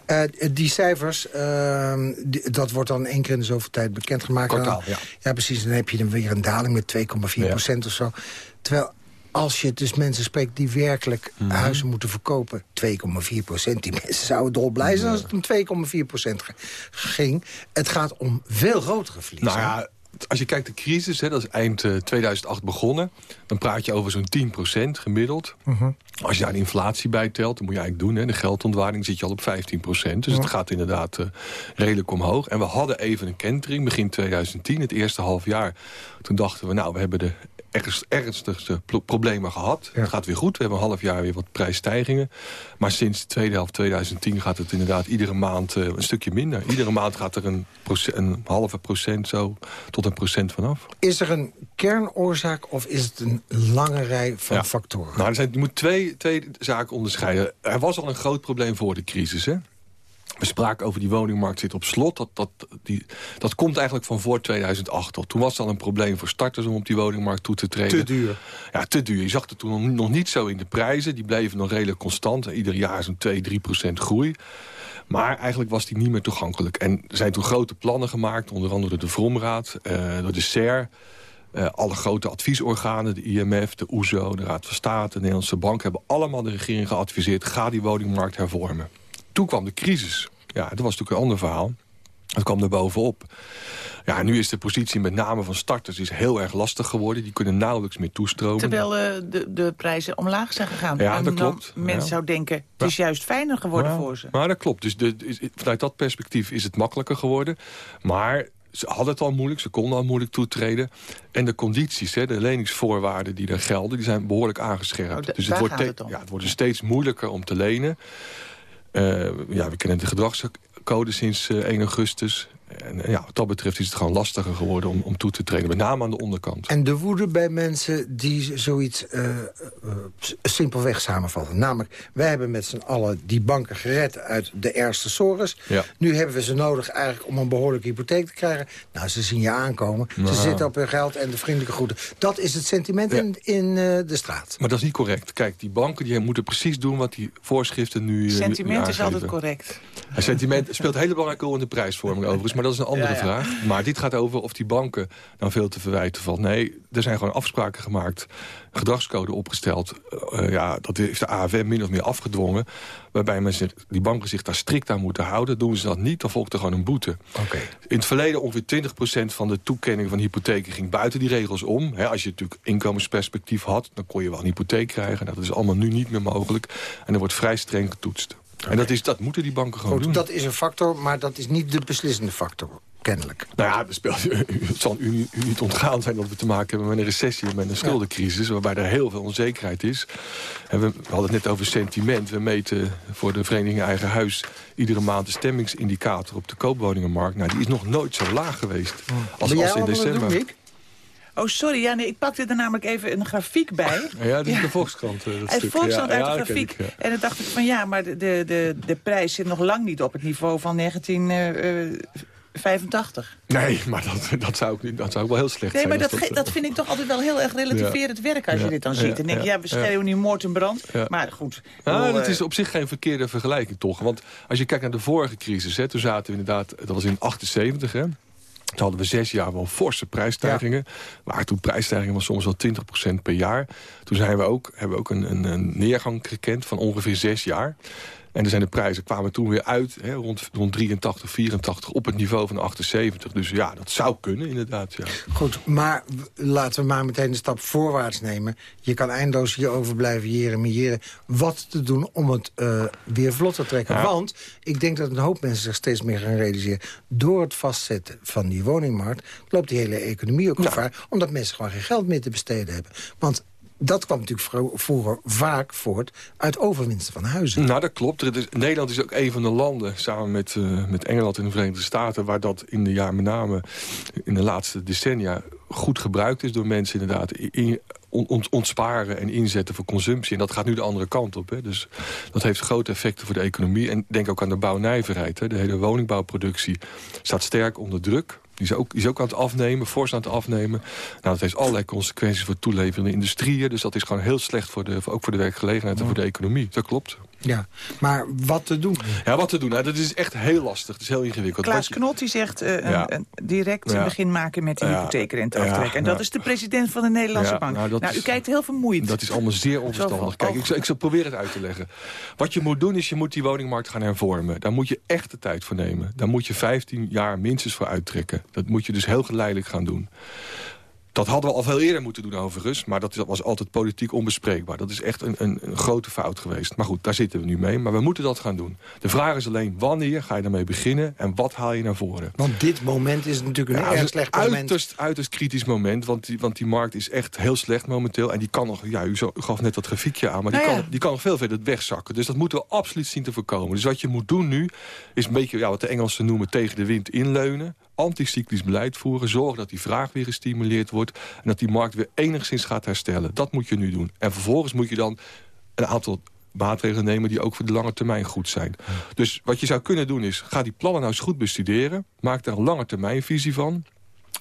S25: Uh, die cijfers, uh, die, dat wordt dan één keer in de zoveel tijd bekendgemaakt.
S26: Kwartaal, ja.
S25: Ja, precies. Dan heb je dan weer een daling met 2,4 procent of zo. Terwijl als je dus mensen spreekt die werkelijk
S26: Mhm.
S25: huizen moeten verkopen... 2,4 procent, die mensen zouden dolblij zijn als het om 2,4 procent ging. Het gaat om veel grotere verliezen.
S26: Nou ja, als je kijkt de crisis, hè, dat is eind eh, 2008 begonnen... dan praat je over zo'n 10% gemiddeld.
S25: Mhm.
S26: Als je daar de inflatie bij telt, dan moet je eigenlijk doen. Hè, de geldontwaarding zit je al op 15 Dus
S25: Ja.
S26: het gaat inderdaad eh, redelijk omhoog. En we hadden even een kentering begin 2010, het eerste half jaar. Toen dachten we, nou, we hebben de ergst, ernstigste pro- problemen gehad. Het gaat weer goed. We hebben een half jaar weer wat prijsstijgingen. Maar sinds de tweede helft 2010 gaat het inderdaad iedere maand eh, een stukje minder. Iedere maand gaat er een, een halve procent zo tot een procent vanaf.
S25: Is er een kernoorzaak of is het een lange rij van
S26: Ja.
S25: factoren?
S26: Nou, er zijn, je moet twee, twee zaken onderscheiden. Er was al een groot probleem voor de crisis. Hè? We spraken over die woningmarkt zit op slot. Dat, dat, die, dat komt eigenlijk van voor 2008 al. Toen was het al een probleem voor starters om op die woningmarkt toe te treden.
S25: Te duur.
S26: Ja, te duur. Je zag het toen nog- nog niet zo in de prijzen. Die bleven nog redelijk constant. Ieder jaar zo'n 2, 3 procent groei. Maar eigenlijk was die niet meer toegankelijk. En er zijn toen grote plannen gemaakt. Onder andere door de Vromraad, eh, door de SER... Eh, alle grote adviesorganen, de IMF, de OESO, de Raad van State... de Nederlandse Bank hebben allemaal de regering geadviseerd... ga die woningmarkt hervormen. Toen kwam de crisis. Ja, dat was natuurlijk een ander verhaal. Dat kwam er bovenop. Ja, nu is de positie met name van starters is heel erg lastig geworden. Die kunnen nauwelijks meer toestromen.
S24: Terwijl eh, de, de prijzen omlaag zijn gegaan.
S26: Ja,
S24: en
S26: dat klopt.
S24: mensen
S26: Ja.
S24: zou denken, het is juist fijner geworden
S26: Ja,
S24: voor ze.
S26: Maar dat klopt. Dus de, is- vanuit dat perspectief is het makkelijker geworden. Maar ze hadden het al moeilijk, ze konden al moeilijk toetreden. En de condities, hè, de leningsvoorwaarden die er gelden... die zijn behoorlijk aangescherpt.
S24: Oh,
S26: dus het wordt,
S24: het.
S26: Ja, het wordt dus steeds moeilijker om te lenen. Eh, ja, we kennen de gedragscode sinds eh, 1 augustus. En eh, ja, wat dat betreft is het gewoon lastiger geworden om, om toe te treden. Met name aan de onderkant.
S25: En de woede bij mensen die zoiets s- simpelweg samenvatten. Namelijk, wij hebben met z'n allen die banken gered uit de ergste sores.
S26: Ja.
S25: Nu hebben we ze nodig eigenlijk om een behoorlijke hypotheek te krijgen. Nou, ze zien je aankomen.
S26: Nou.
S25: Ze zitten op hun geld en de vriendelijke groeten. Dat is het sentiment
S26: Ja.
S25: in, in eh, de straat.
S26: Maar dat is niet correct. Kijk, die banken die moeten precies doen wat die voorschriften nu, eh,
S24: Sentiment is altijd correct.
S26: En sentiment speelt een hele belangrijke rol in de prijsvorming [laughs] overigens. Maar dat is een andere
S24: Ja, ja.
S26: vraag. Maar dit gaat over of die banken dan veel te verwijten valt. Nee, er zijn gewoon afspraken gemaakt. Gedragscode opgesteld. Eh, ja, dat heeft de AFM min of meer afgedwongen. Waarbij mensen, die banken zich daar strikt aan moeten houden. Doen ze dat niet, dan volgt er gewoon een boete.
S25: Oké.
S26: In het verleden ongeveer 20% van de toekenning van hypotheken ging buiten die regels om. Hè, als je natuurlijk inkomensperspectief had, dan kon je wel een hypotheek krijgen. Nou, dat is allemaal nu niet meer mogelijk. En er wordt vrij streng getoetst. En dat, is, dat moeten die banken gewoon
S25: Goed,
S26: doen.
S25: dat is een factor, maar dat is niet de beslissende factor. Kennelijk.
S26: Nou ja, het [laughs] zal u, u niet ontgaan zijn dat we te maken hebben met een recessie... en met een schuldencrisis, waarbij er heel veel onzekerheid is. En we, we hadden het net over sentiment. We meten voor de Vereniging Eigen Huis... iedere maand de stemmingsindicator op de koopwoningenmarkt. Nou, die is nog nooit zo laag geweest als, als in december.
S25: doen?
S24: Oh, sorry, ja, nee, ik pakte er namelijk even een grafiek bij.
S26: Ja, dat is de Volkskrant. eh, Dat
S24: Uit
S26: stuk.
S24: Volkskrant
S26: ja,
S24: uit
S26: ja,
S24: de grafiek.
S26: ik, ja.
S24: En dan dacht ik van ja, maar de, de, de, de prijs zit nog lang niet op het niveau van eh, 1985.
S26: Nee, maar dat, dat, zou ik, dat zou ook wel heel slecht
S24: Nee,
S26: zijn.
S24: maar
S26: als
S24: dat, dat vind ik toch altijd wel heel erg relativerend werk als
S26: Ja.
S24: je dit dan
S26: Ja,
S24: ziet. En denk
S26: ja,
S24: ja, we schreeuwen nu moord en brand.
S26: Ja.
S24: Maar goed.
S26: Nou,
S24: bedoel,
S26: dat
S24: eh,
S26: is op zich geen verkeerde vergelijking toch. Want als je kijkt naar de vorige crisis... Hè, toen zaten we inderdaad, dat was in 78 hè... Toen hadden we zes jaar wel forse prijsstijgingen. Maar toen prijsstijgingen was soms wel 20% per jaar. Toen zijn we ook, hebben we ook een, een, een neergang gekend van ongeveer zes jaar. En er zijn de prijzen kwamen toen weer uit hè, rond, rond 83, 84 op het niveau van 78. Dus ja, dat zou kunnen inderdaad. Ja.
S25: Goed, maar laten we maar meteen een stap voorwaarts nemen. Je kan eindeloos hierover blijven jeremiëren. Wat te doen om het eh, weer vlot te trekken.
S26: Ja.
S25: Want ik denk dat een hoop mensen zich steeds meer gaan realiseren... door het vastzetten van die woningmarkt... loopt die hele economie ook gevaar... omdat mensen gewoon geen geld meer te besteden hebben. Want dat kwam natuurlijk vro- vroeger vaak voort uit overwinsten van huizen.
S26: Nou, dat klopt. Nederland is ook een van de landen, samen met, eh, met Engeland en de Verenigde Staten... waar dat in de jaar met name in de laatste decennia goed gebruikt is door mensen inderdaad. In, ontsparen en inzetten voor consumptie. En dat gaat nu de andere kant op. Hè. Dus dat heeft grote effecten voor de economie. En denk ook aan de bouwnijverheid. Hè. De hele woningbouwproductie staat sterk onder druk. Die is, ook, is ook aan het afnemen, fors aan het afnemen. Nou, dat heeft allerlei consequenties voor toeleverende industrieën. Dus dat is gewoon heel slecht, voor de, ook voor de werkgelegenheid en voor de economie. Dat klopt.
S25: Ja, maar wat te doen?
S26: Ja, wat te doen? Nou, dat is echt heel lastig. Het is heel ingewikkeld.
S24: Klaas Knot die zegt uh, ja. een, direct ja. begin maken met de ja. hypotheekrenteaftrek. en dat is de president van de Nederlandse Bank. Nou, nou u kijkt heel vermoeid.
S26: Dat is allemaal zeer onverstandig. Kijk, ik, ik zal proberen het uit te leggen. Wat je moet doen is, je moet die woningmarkt gaan hervormen. Daar moet je echt de tijd voor nemen. Daar moet je 15 jaar minstens voor uittrekken. Dat moet je dus heel geleidelijk gaan doen. Dat hadden we al veel eerder moeten doen overigens. Maar dat was altijd politiek onbespreekbaar. Dat is echt een, een, een, grote fout geweest. Maar goed, daar zitten we nu mee. Maar we moeten dat gaan doen. De vraag is alleen wanneer ga je daarmee beginnen... en wat haal je naar voren?
S25: Want dit moment is natuurlijk een ja, erg slecht moment.
S26: Uiterst, uiterst kritisch moment. Want die, want die markt is echt heel slecht momenteel. En die kan nog... Ja, u gaf net dat grafiekje aan. Maar die, nou kan, die kan nog veel verder wegzakken. Dus dat moeten we absoluut zien te voorkomen. Dus wat je moet doen nu... is een beetje ja, wat de Engelsen noemen tegen de wind inleunen anticyclisch beleid voeren. Zorgen dat die vraag weer gestimuleerd wordt. En dat die markt weer enigszins gaat herstellen. Dat moet je nu doen. En vervolgens moet je dan een aantal maatregelen nemen die ook voor de lange termijn goed zijn. Dus wat je zou kunnen doen is, ga die plannen nou eens goed bestuderen. Maak daar een lange termijn visie van.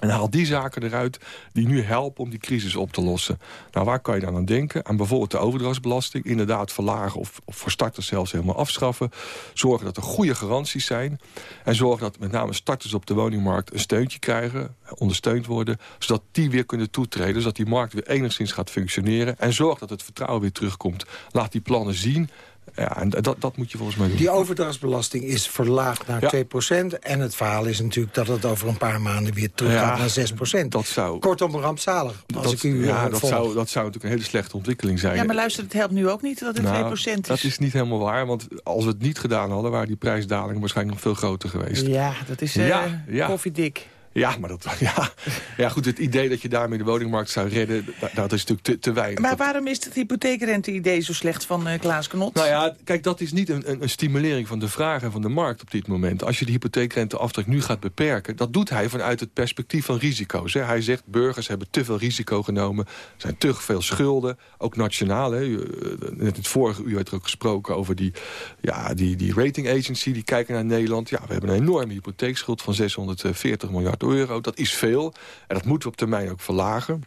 S26: En haal die zaken eruit die nu helpen om die crisis op te lossen. Nou, waar kan je dan aan denken? Aan bijvoorbeeld de overdrachtsbelasting. Inderdaad verlagen of, of voor starters zelfs helemaal afschaffen. Zorgen dat er goede garanties zijn. En zorgen dat met name starters op de woningmarkt een steuntje krijgen. Ondersteund worden. Zodat die weer kunnen toetreden. Zodat die markt weer enigszins gaat functioneren. En zorg dat het vertrouwen weer terugkomt. Laat die plannen zien. Ja, en dat, dat moet je volgens mij doen.
S25: Die overdrachtsbelasting is verlaagd naar 2%. En het verhaal is natuurlijk dat het over een paar maanden weer terug gaat naar 6%.
S26: Dat zou...
S25: Kortom, rampzalig. Als
S26: dat,
S25: ik u
S26: ja,
S25: uh,
S26: dat zou, dat zou natuurlijk een hele slechte ontwikkeling zijn.
S24: Ja, maar luister, het helpt nu ook niet dat het nou, 2% is.
S26: Dat is niet helemaal waar, want als we het niet gedaan hadden... waren die prijsdalingen waarschijnlijk nog veel groter geweest.
S24: Ja, dat is uh, ja, koffiedik.
S26: Ja, maar dat, [laughs] ja, ja, goed, het idee dat je daarmee de woningmarkt zou redden... dat, is natuurlijk te, te weinig.
S24: Maar waarom is het hypotheekrente-idee zo slecht van uh, Klaas Knot?
S26: Nou ja, kijk, dat is niet een, een, een, stimulering van de vraag en van de markt op dit moment. Als je de hypotheekrenteaftrek nu gaat beperken... dat doet hij vanuit het perspectief van risico's. Hè. Hij zegt, burgers hebben te veel risico genomen. Er zijn te veel schulden, ook nationaal. Hè. Eh, net het vorige uur werd er ook gesproken over die, ja, die, die rating agency... die kijken naar Nederland. Ja, we hebben een enorme hypotheekschuld van 640 miljard euro. Dat is veel. En dat moeten we op termijn ook verlagen.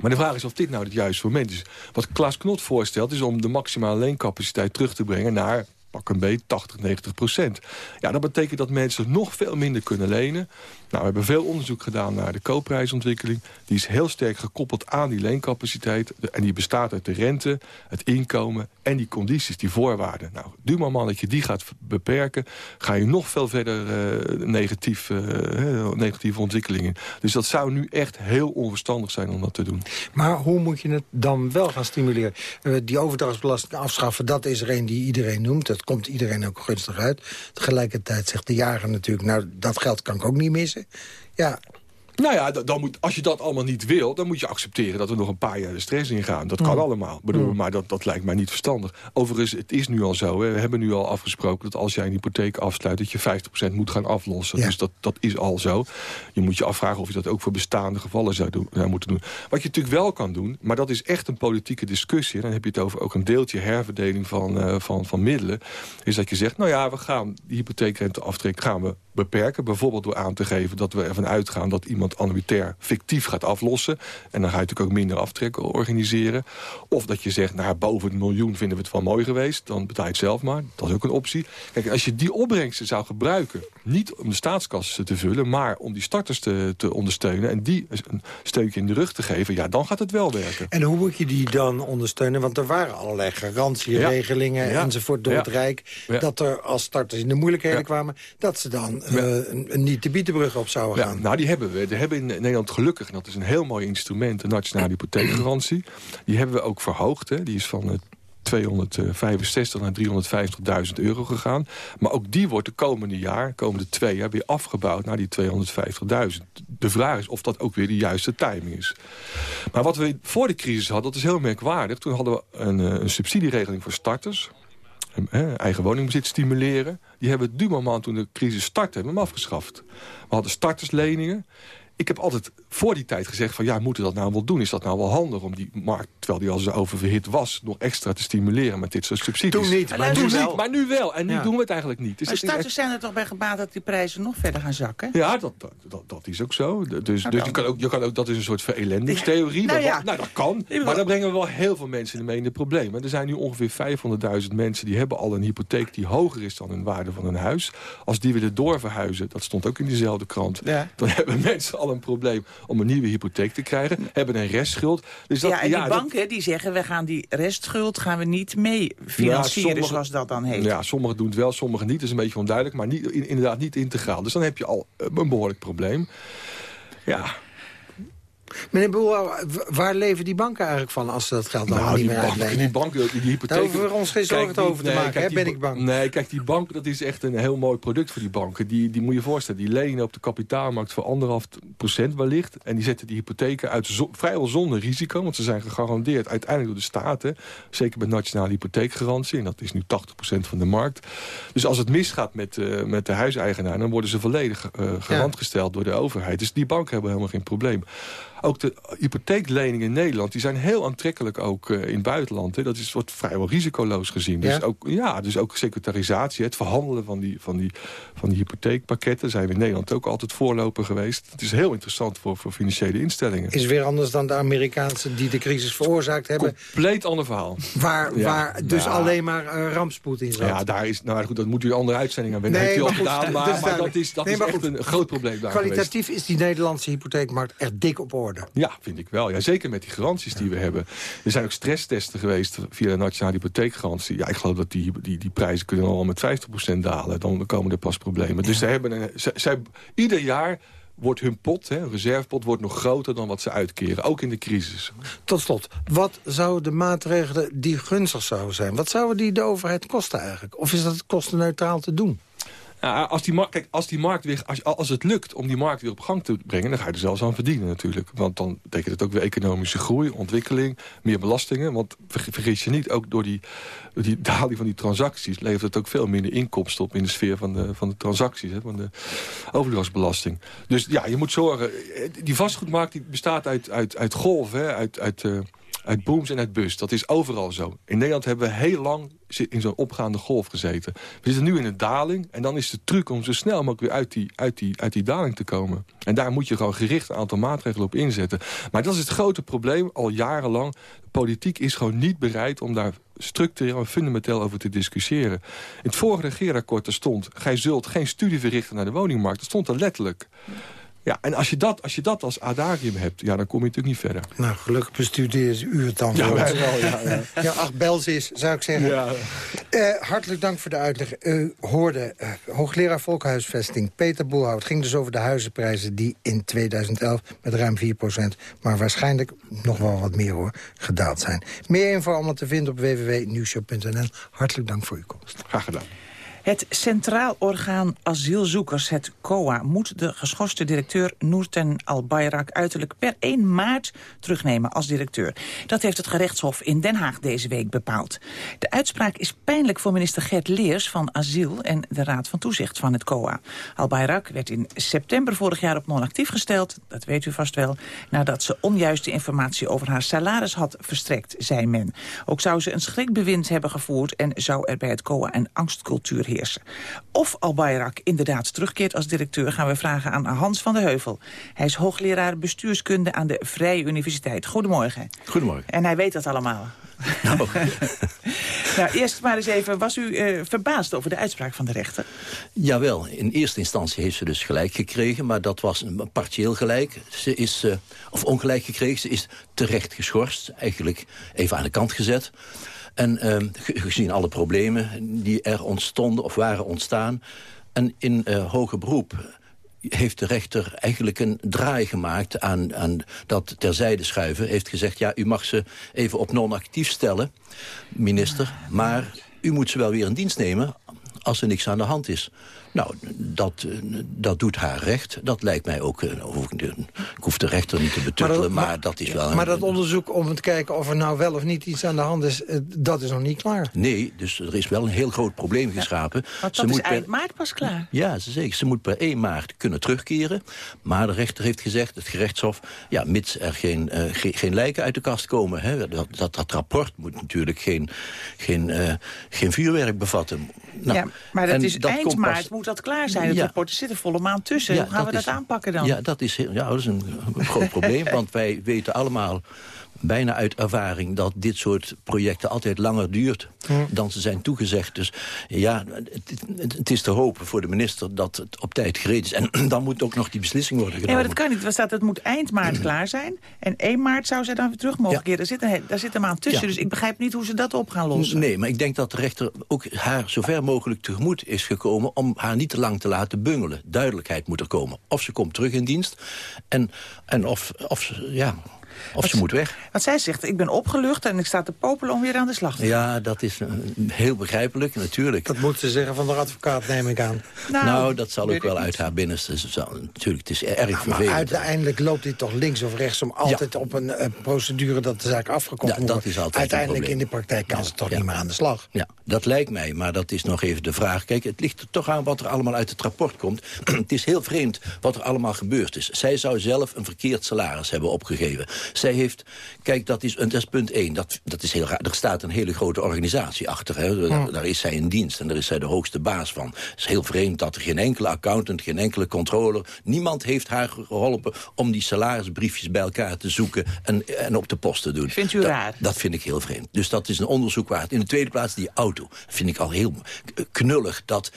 S26: Maar de vraag is of dit nou het juiste moment is. Wat Klaas Knot voorstelt is om de maximale leencapaciteit terug te brengen naar pak een beetje 80, 90 procent. Ja, dat betekent dat mensen nog veel minder kunnen lenen. Nou, we hebben veel onderzoek gedaan naar de koopprijsontwikkeling. Die is heel sterk gekoppeld aan die leencapaciteit. En die bestaat uit de rente, het inkomen en die condities, die voorwaarden. Nou, maar dat je die gaat beperken... ga je nog veel verder uh, negatief, uh, negatieve ontwikkelingen. Dus dat zou nu echt heel onverstandig zijn om dat te doen.
S25: Maar hoe moet je het dan wel gaan stimuleren? Uh, die overdrachtsbelasting afschaffen, dat is er een die iedereen noemt. Dat komt iedereen ook gunstig uit. Tegelijkertijd zegt de jager natuurlijk... nou, dat geld kan ik ook niet missen. [laughs] Ja,
S26: nou ja, dan moet, als je dat allemaal niet wil... dan moet je accepteren dat er nog een paar jaar de stress in gaan. Dat kan mm. allemaal. Bedoel, mm. Maar dat, dat lijkt mij niet verstandig. Overigens, het is nu al zo. Hè. We hebben nu al afgesproken dat als jij een hypotheek afsluit... dat je 50% moet gaan aflossen. Dus dat, dat is al zo. Je moet je afvragen of je dat ook voor bestaande gevallen zou, doen, zou moeten doen. Wat je natuurlijk wel kan doen, maar dat is echt een politieke discussie... dan heb je het over ook een deeltje herverdeling van, uh, van, van middelen... is dat je zegt, nou ja, we gaan die hypotheekrente aftrek gaan we beperken. Bijvoorbeeld door aan te geven dat we ervan uitgaan... dat iemand annuitair fictief gaat aflossen. En dan ga je natuurlijk ook minder aftrekken organiseren. Of dat je zegt, nou, boven het miljoen vinden we het wel mooi geweest. Dan betaal je het zelf maar. Dat is ook een optie. Kijk, als je die opbrengsten zou gebruiken... niet om de staatskassen te vullen... maar om die starters te, te ondersteunen... en die een steuntje in de rug te geven... ja, dan gaat het wel werken.
S25: En hoe moet je die dan ondersteunen? Want er waren allerlei garantieregelingen enzovoort door het Rijk... dat er als starters in de moeilijkheden kwamen... dat ze dan uh, een, niet de bietenbrug op zouden gaan.
S26: Nou, die hebben we. Die hebben in Nederland gelukkig, en dat is een heel mooi instrument... de nationale hypotheekgarantie. Die hebben we ook verhoogd. Hè. Die is van 265 naar 350.000 euro gegaan. Maar ook die wordt de komende jaar, komende twee jaar... weer afgebouwd naar die 250.000. De vraag is of dat ook weer de juiste timing is. Maar wat we voor de crisis hadden, dat is heel merkwaardig. Toen hadden we een, eh, een subsidieregeling voor starters eigen woningbezit stimuleren. Die hebben we du moment toen de crisis startte, hebben hem afgeschaft. We hadden startersleningen. Ik heb altijd voor die tijd gezegd van... ja, moeten we dat nou wel doen? Is dat nou wel handig om die markt, terwijl die al zo oververhit was... nog extra te stimuleren met dit soort subsidies?
S25: Toen niet, maar
S26: toen
S25: nu wel.
S26: niet, maar nu wel. En nu
S24: Ja.
S26: doen we het eigenlijk niet. Dus
S24: Maar starters zijn er toch bij gebaat dat die prijzen nog verder gaan zakken?
S26: ja, dat, dat, dat, dat is ook zo. Dus, dus
S24: Nou,
S26: je kan ook, je kan ook, dat is een soort verelendingstheorie.
S24: Nou ja.
S26: nou, dat kan. Maar dan brengen we wel heel veel mensen mee in de problemen. Er zijn nu ongeveer 500.000 mensen die hebben al een hypotheek die hoger is dan hun waarde van hun huis. Als die willen doorverhuizen, dat stond ook in diezelfde krant.
S24: Ja.
S26: Dan [laughs] hebben mensen al een probleem om een nieuwe hypotheek te krijgen. Hebben een restschuld. Dus dat,
S24: ja, en die banken die zeggen, we gaan die restschuld gaan we niet mee financieren,
S26: sommige-
S24: zoals dat dan heet.
S26: Ja, sommigen doen het wel, sommigen niet. Dat is een beetje onduidelijk, maar niet, in- inderdaad niet integraal. Dus dan heb je al eh, een behoorlijk probleem. Ja,
S25: Meneer Boel, waar leven die banken eigenlijk van als ze dat geld allemaal
S26: Nou,
S25: niet meer uitlenen?
S26: die banken, die, hypotheken...
S25: Daar hoeven we ons geen zorgen over te
S26: nee,
S25: maken,
S26: kijk,
S25: hè, ben ik
S26: ba-
S25: bang.
S26: Nee, kijk, die banken, dat is echt een heel mooi product voor die banken. Die, die moet je voorstellen, die lenen op de kapitaalmarkt voor anderhalf procent wellicht. En die zetten die hypotheken uit zo- vrijwel zonder risico. Want ze zijn gegarandeerd uiteindelijk door de staten. Zeker met nationale hypotheekgarantie. En dat is nu 80% van de markt. Dus als het misgaat met, eh, met de huiseigenaar... dan worden ze volledig eh garant gesteld door de overheid. Dus die banken hebben helemaal geen probleem. Ook de hypotheekleningen in Nederland... die zijn heel aantrekkelijk ook eh, in het buitenland. Hè. Dat is, wordt vrijwel risicoloos gezien. Dus,
S25: Ja?
S26: ook, ja, dus ook securitisatie, het verhandelen van die, van, die, van die hypotheekpakketten... zijn we in Nederland ook altijd voorloper geweest. Het is heel interessant voor, voor financiële instellingen.
S25: Is weer anders dan de Amerikaanse die de crisis veroorzaakt hebben.
S26: Compleet ander verhaal.
S25: Waar,
S26: Ja.
S25: waar dus
S26: Ja.
S25: alleen maar eh, rampspoed in zat.
S26: Ja, daar is, nou goed, dat moet u een andere uitzending aan winnen.
S25: Nee,
S26: heeft
S25: maar goed,
S26: gedaan,
S25: dat
S26: maar, dat is, dat
S25: Nee,
S26: is echt
S25: goed.
S26: een groot probleem daar geweest.
S25: Kwalitatief is die Nederlandse hypotheekmarkt echt dik op orde.
S26: Ja, vind ik wel. Ja, zeker met die garanties die we hebben. Er zijn ook stresstesten geweest via de nationale hypotheekgarantie. Ja, ik geloof dat die, die, die prijzen kunnen al met 50% dalen. Dan komen er pas problemen. Dus ze hebben een, ze, zij, ieder jaar wordt hun pot, hè, reservepot, wordt nog groter dan wat ze uitkeren. Ook in de crisis.
S25: Tot slot, wat zouden de maatregelen die gunstig zouden zijn... wat zouden die de overheid kosten eigenlijk? Of is dat kostenneutraal te doen?
S26: Ja, als, die kijk, als, die markt weer, als, als het lukt om die markt weer op gang te brengen... dan ga je er zelfs aan verdienen natuurlijk. Want dan betekent het ook weer economische groei, ontwikkeling... meer belastingen. Want ver- vergis je niet, ook door die, die [laughs] daling van die transacties... levert het ook veel minder inkomsten op in de sfeer van de, van de transacties. Hè, van de overdrachtsbelasting. Dus ja, je moet zorgen... eh, Die vastgoedmarkt die bestaat uit, uit, uit golven, uit... uit eh, uit booms en uit bust. Dat is overal zo. In Nederland hebben we heel lang in zo'n opgaande golf gezeten. We zitten nu in een daling. En dan is de truc om zo snel mogelijk weer uit die, uit die, uit die daling te komen. En daar moet je gewoon gericht een aantal maatregelen op inzetten. Maar dat is het grote probleem al jarenlang. De politiek is gewoon niet bereid om daar structureel en fundamenteel over te discussiëren. In het vorige regeerakkoord er stond... gij zult geen studie verrichten naar de woningmarkt. Dat stond er letterlijk. Ja, en als je, dat, als je dat als adagium hebt, ja, dan kom je natuurlijk niet verder.
S25: Nou, gelukkig bestudeert u het dan
S26: Ja, wij wel, ja, ja.
S25: ja, ach, Bels is, zou ik zeggen.
S26: Ja.
S25: Eh, hartelijk dank voor de uitleg. U hoorde eh, hoogleraar Volkhuisvesting Peter Boelhout. Het ging dus over de huizenprijzen die in 2011 met ruim 4% maar waarschijnlijk nog wel wat meer hoor, gedaald zijn. Meer info allemaal te vinden op www.nieuwshow.nl. Hartelijk dank voor uw komst.
S26: Graag gedaan.
S24: Het Centraal Orgaan Asielzoekers, het COA, moet de geschorste directeur Noorten Al-Bayrak uiterlijk per 1 maart terugnemen als directeur. Dat heeft het gerechtshof in Den Haag deze week bepaald. De uitspraak is pijnlijk voor minister Gert Leers van Asiel en de Raad van Toezicht van het COA. Al-Bayrak werd in september vorig jaar op non-actief gesteld, dat weet u vast wel, nadat ze onjuiste informatie over haar salaris had verstrekt, zei men. Ook zou ze een schrikbewind hebben gevoerd en zou er bij het COA een angstcultuur heersen. Of Al-Bayrak inderdaad terugkeert als directeur... gaan we vragen aan Hans van der Heuvel. Hij is hoogleraar bestuurskunde aan de Vrije Universiteit. Goedemorgen.
S27: Goedemorgen.
S24: En hij weet dat allemaal.
S27: Nou, [laughs]
S24: nou, eerst maar eens even, was u eh, verbaasd over de uitspraak van de rechter?
S27: Jawel, in eerste instantie heeft ze dus gelijk gekregen... maar dat was een partieel gelijk. Ze is, eh, of ongelijk gekregen, ze is terecht geschorst. Eigenlijk even aan de kant gezet. En eh, ge- gezien alle problemen die er ontstonden of waren ontstaan... en in eh, hoger beroep heeft de rechter eigenlijk een draai gemaakt aan, aan dat terzijde schuiven. Heeft gezegd, ja, u mag ze even op non-actief stellen, minister... maar u moet ze wel weer in dienst nemen als er niks aan de hand is. Nou, dat, eh, dat doet haar recht. Dat lijkt mij ook... eh, hoef ik, ik hoef de rechter niet te betuttelen, maar, dat is wel... een-
S25: Maar dat onderzoek om te kijken of er nou wel of niet iets aan de hand is... eh, dat is nog niet klaar.
S27: Nee, dus er is wel een heel groot probleem geschapen.
S24: Want
S27: Ze
S24: dat is
S27: per-
S24: eind maart pas klaar.
S27: Ja, ze zeker. Ze moet per 1 maart kunnen terugkeren. Maar de rechter heeft gezegd, het gerechtshof... ja, mits er geen, eh, ge- geen lijken uit de kast komen... Hè, dat, dat, dat rapport moet natuurlijk geen, geen, eh, geen vuurwerk bevatten. Nou,
S24: ja, maar dat is eind maart
S27: pas-
S24: moet dat klaar zijn. Het
S27: Ja.
S24: rapport er zit een volle maand tussen.
S27: Ja,
S24: Hoe gaan we dat
S27: is-
S24: aanpakken dan?
S27: Ja, dat is, ja, dat is een groot [laughs] probleem. Want wij weten allemaal bijna uit ervaring... dat dit soort projecten altijd langer duurt dan ze zijn toegezegd. Dus ja, het, het- is te hopen voor de minister dat het op tijd gereed is. En [clears throat] dan moet ook nog die beslissing worden
S24: Nee,
S27: genomen.
S24: maar dat kan niet. Er staat, het moet eind maart [clears throat] klaar zijn. En 1 maart zou zij dan weer terug mogen keren. Daar zit, een, daar zit een maand tussen.
S27: Ja.
S24: Dus ik begrijp niet hoe ze dat op gaan lossen.
S27: Nee, maar ik denk dat de rechter ook haar zo ver mogelijk tegemoet is gekomen... om haar niet te lang te laten bungelen. Duidelijkheid moet er komen. Of ze komt terug in dienst en, en of, of, ja, of ze moet weg.
S24: Want zij zegt, ik ben opgelucht en ik sta te popelen om weer aan de slag te gaan.
S27: Ja, dat is eh, heel begrijpelijk, natuurlijk.
S25: Dat moet ze zeggen van de advocaat, neem ik aan.
S27: Nou, dat zal ook wel uit
S25: niet.
S27: haar binnenste. Zal- Natuurlijk, het is erg
S25: Maar
S27: vervelend.
S25: uiteindelijk loopt dit toch links of rechts... om altijd op een eh, procedure dat de zaak afgekocht
S27: Ja,
S25: moet
S27: dat is altijd
S25: Uiteindelijk in de praktijk kan
S27: Ja,
S25: ze toch
S27: ja.
S25: niet meer aan de slag.
S27: Ja, dat lijkt mij, maar dat is nog even de vraag. Kijk, het ligt er toch aan wat er allemaal uit het rapport komt. [clears throat] het is heel vreemd wat er allemaal gebeurd is. Zij zou zelf een verkeerd salaris hebben opgegeven. Zij heeft, kijk, dat is, dat is punt één. Dat, dat is heel raar. Er staat een hele grote organisatie achter. Hè. Daar, daar is zij in dienst en daar is zij de hoogste baas van. Het is heel vreemd dat er geen enkele accountant, geen enkele controller... niemand heeft haar geholpen om die salarisbriefjes bij elkaar te zoeken... en, en op de post te doen.
S24: Vindt u
S27: Dat-
S24: raar?
S27: dat vind ik heel vreemd. Dus dat is een onderzoek waard. In de tweede plaats die auto. vind ik al heel knullig dat,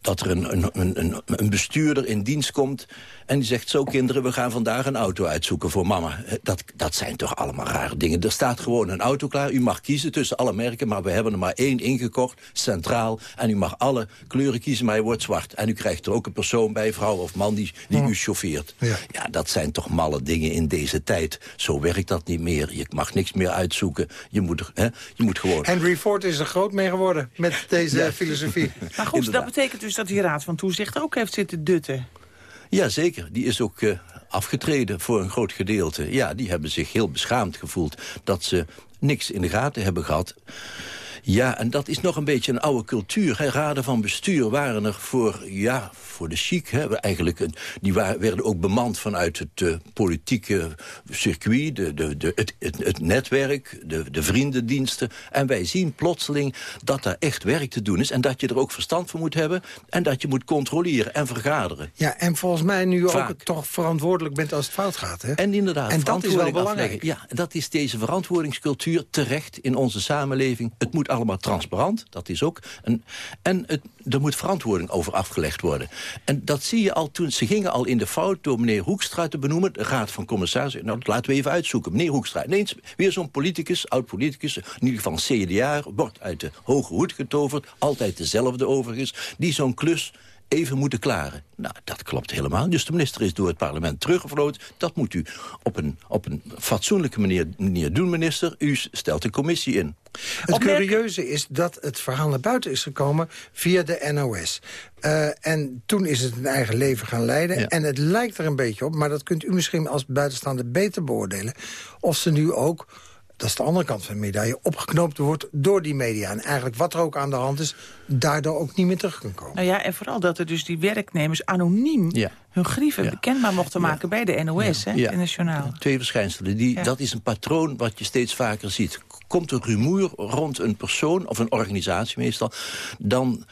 S27: dat er een, een, een- een bestuurder in dienst komt... en die zegt, zo kinderen, we gaan vandaag een auto uitzoeken voor mama. Eh, Dat, dat zijn toch allemaal rare dingen. Er staat gewoon een auto klaar. U mag kiezen tussen alle merken, maar we hebben er maar één ingekocht, centraal. En u mag alle kleuren kiezen, maar hij wordt zwart. En u krijgt er ook een persoon bij, vrouw of man, die, die u chauffeert. Ja. dat zijn toch malle dingen in deze tijd. Zo werkt dat niet meer. Je mag niks meer uitzoeken. Je moet, hè, je moet gewoon...
S25: Henry Ford is er groot mee geworden met [laughs] deze
S27: Ja.
S25: filosofie.
S24: Maar goed, dat betekent dus dat die Raad van Toezicht ook heeft zitten dutten.
S27: Ja, zeker. Die is ook eh, afgetreden voor een groot gedeelte. Ja, die hebben zich heel beschaamd gevoeld dat ze niks in de gaten hebben gehad. Ja, en dat is nog een beetje een oude cultuur. Hè. Raden van bestuur waren er voor, ja, voor de chic. Hè. Eigenlijk, een- die werden ook bemand vanuit het eh, politieke circuit, de, de, de, het, het, het netwerk, de, de vriendendiensten. En wij zien plotseling dat daar echt werk te doen is. En dat je er ook verstand van moet hebben. En dat je moet controleren en vergaderen.
S25: Ja, en volgens mij nu
S27: Vaak.
S25: ook toch verantwoordelijk bent als het fout gaat. Hè?
S27: En inderdaad,
S25: En dat is wel belangrijk.
S27: afleggen. Ja, dat is deze verantwoordingscultuur terecht in onze samenleving. Het moet allemaal transparant, dat is ook. Een, en het, er moet verantwoording over afgelegd worden. En dat zie je al toen, ze gingen al in de fout door meneer Hoekstra te benoemen, de raad van commissarissen. Nou, dat laten we even uitzoeken. Meneer Hoekstra, ineens weer zo'n politicus, oud-politicus, in ieder geval CDA, wordt uit de hoge hoed getoverd, altijd dezelfde overigens, die zo'n klus even moeten klaren. Nou, dat klopt helemaal. Dus de minister is door het parlement teruggevloot. Dat moet u op een, op een fatsoenlijke manier, manier doen, minister. U stelt een commissie in.
S25: Het curieuze is dat het verhaal naar buiten is gekomen via de NOS. Eh, en toen is het een eigen leven gaan leiden. En het lijkt er een beetje op, maar dat kunt u misschien als buitenstaander beter beoordelen... of ze nu ook, dat is de andere kant van de medaille... opgeknoopt wordt door die media. En eigenlijk wat er ook aan de hand is, daardoor ook niet meer terug kan komen.
S24: Nou ja, en vooral dat er dus die werknemers anoniem
S27: Ja.
S24: hun grieven bekendbaar mochten maken bij de NOS, hè,
S27: Ja.
S24: in het journaal.
S27: Twee verschijnselen. Die,
S24: Ja.
S27: Dat is een patroon wat je steeds vaker ziet. Komt er rumoer rond een persoon, of een organisatie meestal... dan,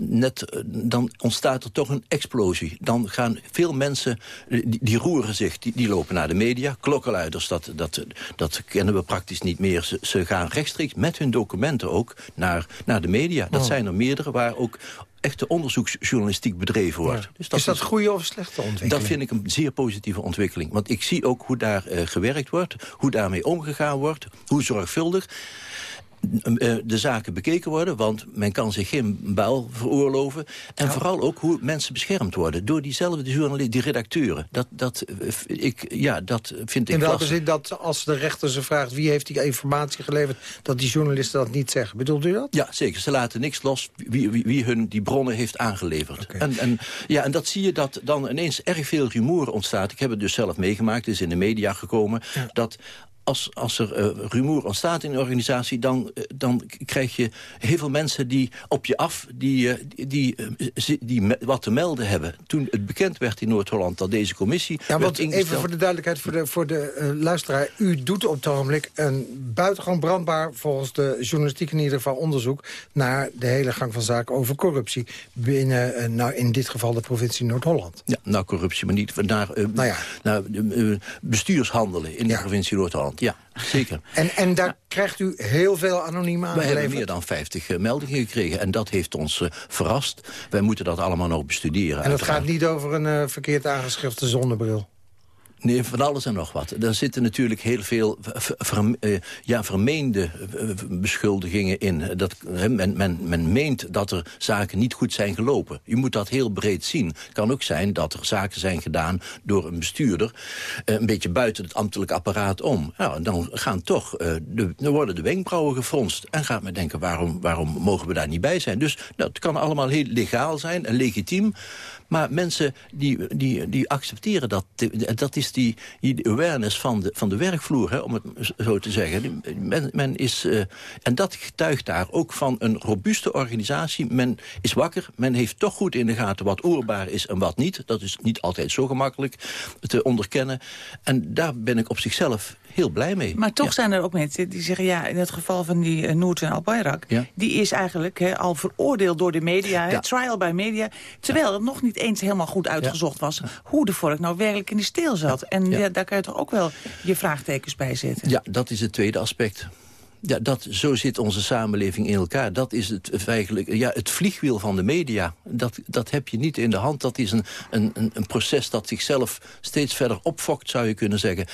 S27: net, dan ontstaat er toch een explosie. Dan gaan veel mensen, die, die roeren zich, die, die lopen naar de media. Klokkenluiders, dat, dat, dat kennen we praktisch niet meer. Ze, ze gaan rechtstreeks met hun documenten ook naar, naar de media. Dat
S25: Oh.
S27: zijn er meerdere waar ook echte onderzoeksjournalistiek bedreven wordt. Dus
S25: is dat goede of slechte ontwikkeling?
S27: dat vind ik een zeer positieve ontwikkeling. Want ik zie ook hoe daar eh, gewerkt wordt, hoe daarmee omgegaan wordt, hoe zorgvuldig. Eh, de zaken bekeken worden, want men kan zich geen buil veroorloven. En vooral ook hoe mensen beschermd worden door diezelfde journalisten, die redacteuren. Dat, dat, eh, ik, ja, dat vind ik
S25: In welke
S27: lastig.
S25: zin dat als de rechter ze vraagt wie heeft die informatie geleverd... dat die journalisten dat niet zeggen. Bedoelt u dat?
S27: Ja, zeker. Ze laten niks los wie, wie, wie hun die bronnen heeft aangeleverd. En, en, ja, en dat zie je dat dan ineens erg veel rumoer ontstaat. Ik heb het dus zelf meegemaakt, het is in de media gekomen... dat als, als er eh, rumoer ontstaat in een organisatie... Dan, eh, dan krijg je heel veel mensen die op je af... die, eh, die, die, wat te melden hebben. Toen het bekend werd in Noord-Holland dat deze commissie...
S25: Ja,
S27: werd
S25: want
S27: ingesteld-
S25: even voor de duidelijkheid voor de, voor de luisteraar. U doet op het ogenblik een buitengewoon brandbaar... volgens de journalistiek in ieder geval onderzoek... naar de hele gang van zaken over corruptie... binnen, nou, in dit geval de provincie Noord-Holland.
S27: Ja, nou corruptie, maar niet naar,
S25: Nou ja.
S27: naar bestuurshandelen in de provincie Noord-Holland. Ja, zeker. [laughs]
S25: En, en daar krijgt u heel veel anonieme
S27: Wij hebben
S25: aangeleverd?
S27: meer dan 50 eh, meldingen gekregen en dat heeft ons eh, verrast. Wij moeten dat allemaal nog bestuderen.
S25: En het
S27: uiteraard.
S25: gaat niet over een eh, verkeerd aangeschrifte zonnebril?
S27: Nee, van alles en nog wat. Er zitten natuurlijk heel veel eh, ja, vermeende eh, beschuldigingen in. Dat, men, men, men meent dat er zaken niet goed zijn gelopen. Je moet dat heel breed zien. Het kan ook zijn dat er zaken zijn gedaan door een bestuurder... eh, een beetje buiten het ambtelijk apparaat om. En dan gaan toch, de, worden de wenkbrauwen gefronst. En gaat men denken, waarom, waarom mogen we daar niet bij zijn? Dus het kan allemaal heel legaal zijn en legitiem... Maar mensen die, die, die accepteren dat. Dat is die, die awareness van de, van de werkvloer, hè, om het zo te zeggen. Men, men is, eh, en dat getuigt daar ook van een robuuste organisatie. Men is wakker, men heeft toch goed in de gaten wat oorbaar is en wat niet. Dat is niet altijd zo gemakkelijk te onderkennen. En daar ben ik op zichzelf heel blij mee.
S24: Maar toch
S27: Ja.
S24: zijn er ook mensen die zeggen... ja, in het geval van die uh, Noorten Al-Bayrak...
S27: Ja.
S24: die is eigenlijk al veroordeeld door de media.
S27: Ja.
S24: trial by media. Terwijl het nog niet eens helemaal goed uitgezocht was... hoe de vork nou werkelijk in de steel zat. En ja. daar kan je toch ook wel je vraagtekens bij zetten.
S27: Ja, dat is het tweede aspect. Ja, dat, zo zit onze samenleving in elkaar. Dat is het, eigenlijk, ja, het vliegwiel van de media. Dat, dat heb je niet in de hand. Dat is een, een, een- proces dat zichzelf steeds verder opfokt, zou je kunnen zeggen.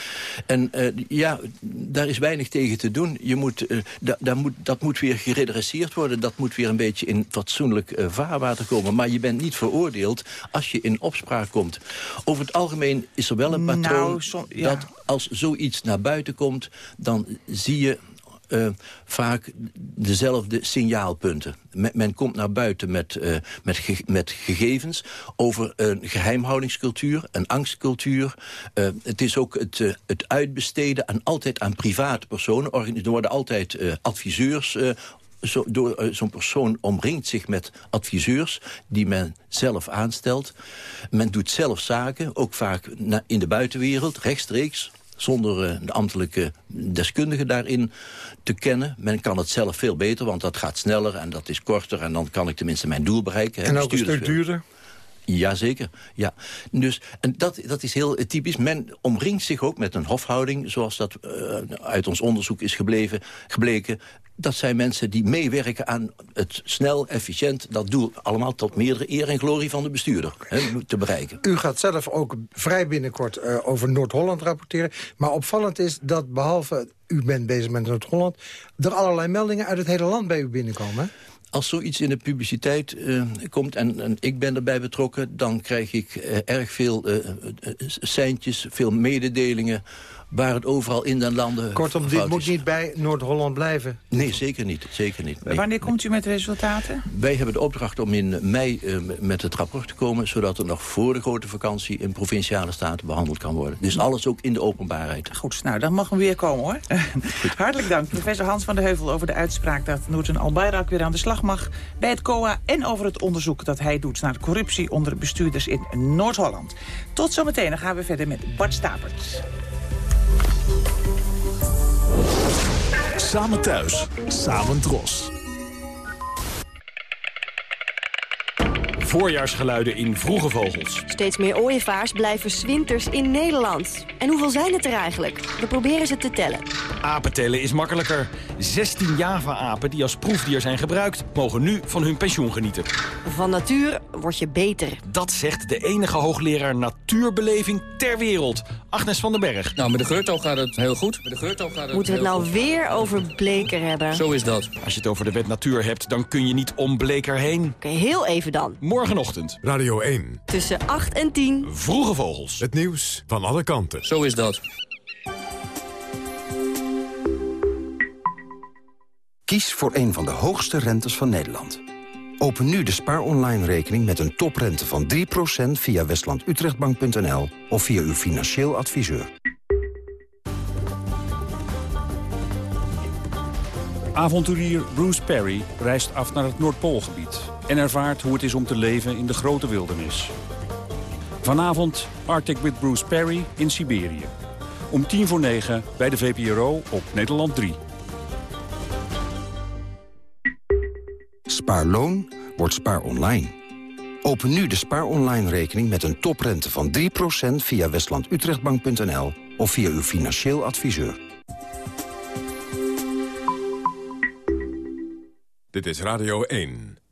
S27: En eh, ja, daar is weinig tegen te doen. Je moet, da, daar moet, dat moet weer geredresseerd worden. Dat moet weer een beetje in fatsoenlijk eh, vaarwater komen. Maar je bent niet veroordeeld als je in opspraak komt. Over het algemeen is er wel een patroon
S24: Nou, som- ja.
S27: dat als zoiets naar buiten komt... dan zie je eh, vaak dezelfde signaalpunten. Men, komt naar buiten met, eh, met, met gegevens over een geheimhoudingscultuur, een angstcultuur. Eh, het is ook het, het uitbesteden aan, altijd aan private personen. Er worden altijd adviseurs... zo, door, Zo'n persoon omringt zich met adviseurs die men zelf aanstelt. Men doet zelf zaken, ook vaak in de buitenwereld, rechtstreeks zonder eh, de ambtelijke deskundige daarin te kennen. Men kan het zelf veel beter, want dat gaat sneller en dat is korter... en dan kan ik tenminste mijn doel bereiken.
S25: En ook een stuk
S27: willen-
S25: duurder?
S27: Jazeker, ja. Dus, en dat, dat is heel eh, typisch. Men omringt zich ook met een hofhouding, zoals dat eh, uit ons onderzoek is gebleven, gebleken. Dat zijn mensen die meewerken aan het snel, efficiënt, dat doel allemaal tot meerdere eer en glorie van de bestuurder hè, te bereiken.
S25: U gaat zelf ook vrij binnenkort eh, over Noord-Holland rapporteren. Maar opvallend is dat behalve u bent bezig met Noord-Holland... er allerlei meldingen uit het hele land bij u binnenkomen. hè?
S27: Als zoiets in de publiciteit eh, komt en, en ik ben erbij betrokken... dan krijg ik eh, erg veel eh, seintjes, veel mededelingen... waar het overal in den landen
S25: Kortom, dit moet
S27: is.
S25: niet bij Noord-Holland blijven.
S27: Nee, zeker niet. Zeker niet. Nee.
S24: Wanneer komt u met resultaten?
S27: Wij hebben de opdracht om in mei eh, met het rapport te komen... zodat het nog voor de grote vakantie in provinciale staten behandeld kan worden. Dus alles ook in de openbaarheid.
S24: Goed, nou, dan mag hem weer komen, hoor. [laughs] Hartelijk dank, professor Hans van der Heuvel... over de uitspraak dat Noorten Albayrak weer aan de slag mag... bij het COA en over het onderzoek dat hij doet... naar de corruptie onder bestuurders in Noord-Holland. Tot zometeen, dan gaan we verder met Bart Stapert.
S1: Samen thuis, samen dros.
S28: Voorjaarsgeluiden in vroege vogels.
S29: Steeds meer ooievaars blijven 's winters in Nederland. En hoeveel zijn het er eigenlijk? We proberen ze te tellen.
S28: Apentellen is makkelijker. 16 Java-apen die als proefdier zijn gebruikt... mogen nu van hun pensioen genieten.
S29: Van natuur word je beter.
S28: Dat zegt de enige hoogleraar natuurbeleving ter wereld. Agnes van den Berg.
S6: Nou, met de geurtoog gaat het heel goed. Met de geurtoog gaat het
S29: Moeten we het nou
S6: goed.
S29: weer over Bleker hebben?
S6: Zo is dat.
S28: Als je het over de wet natuur hebt, dan kun je niet om Bleker heen.
S29: Oké, heel even dan.
S28: Morgenochtend.
S1: Radio 1.
S29: Tussen 8 en 10.
S28: Vroege vogels.
S1: Het nieuws van alle kanten.
S6: Zo is dat.
S30: Kies voor een van de hoogste rentes van Nederland. Open nu de Spaar Online rekening met een toprente van 3% via westlandutrechtbank.nl of via uw financieel adviseur.
S31: Avonturier Bruce Perry reist af naar het Noordpoolgebied... en ervaart hoe het is om te leven in de grote wildernis. Vanavond Arctic with Bruce Perry in Siberië. Om tien voor negen bij de VPRO op Nederland 3.
S30: Spaarloon wordt Spaar Online. Open nu de Spaar Online rekening met een toprente van 3% via westlandutrechtbank.nl of via uw financieel adviseur.
S1: Dit is Radio 1.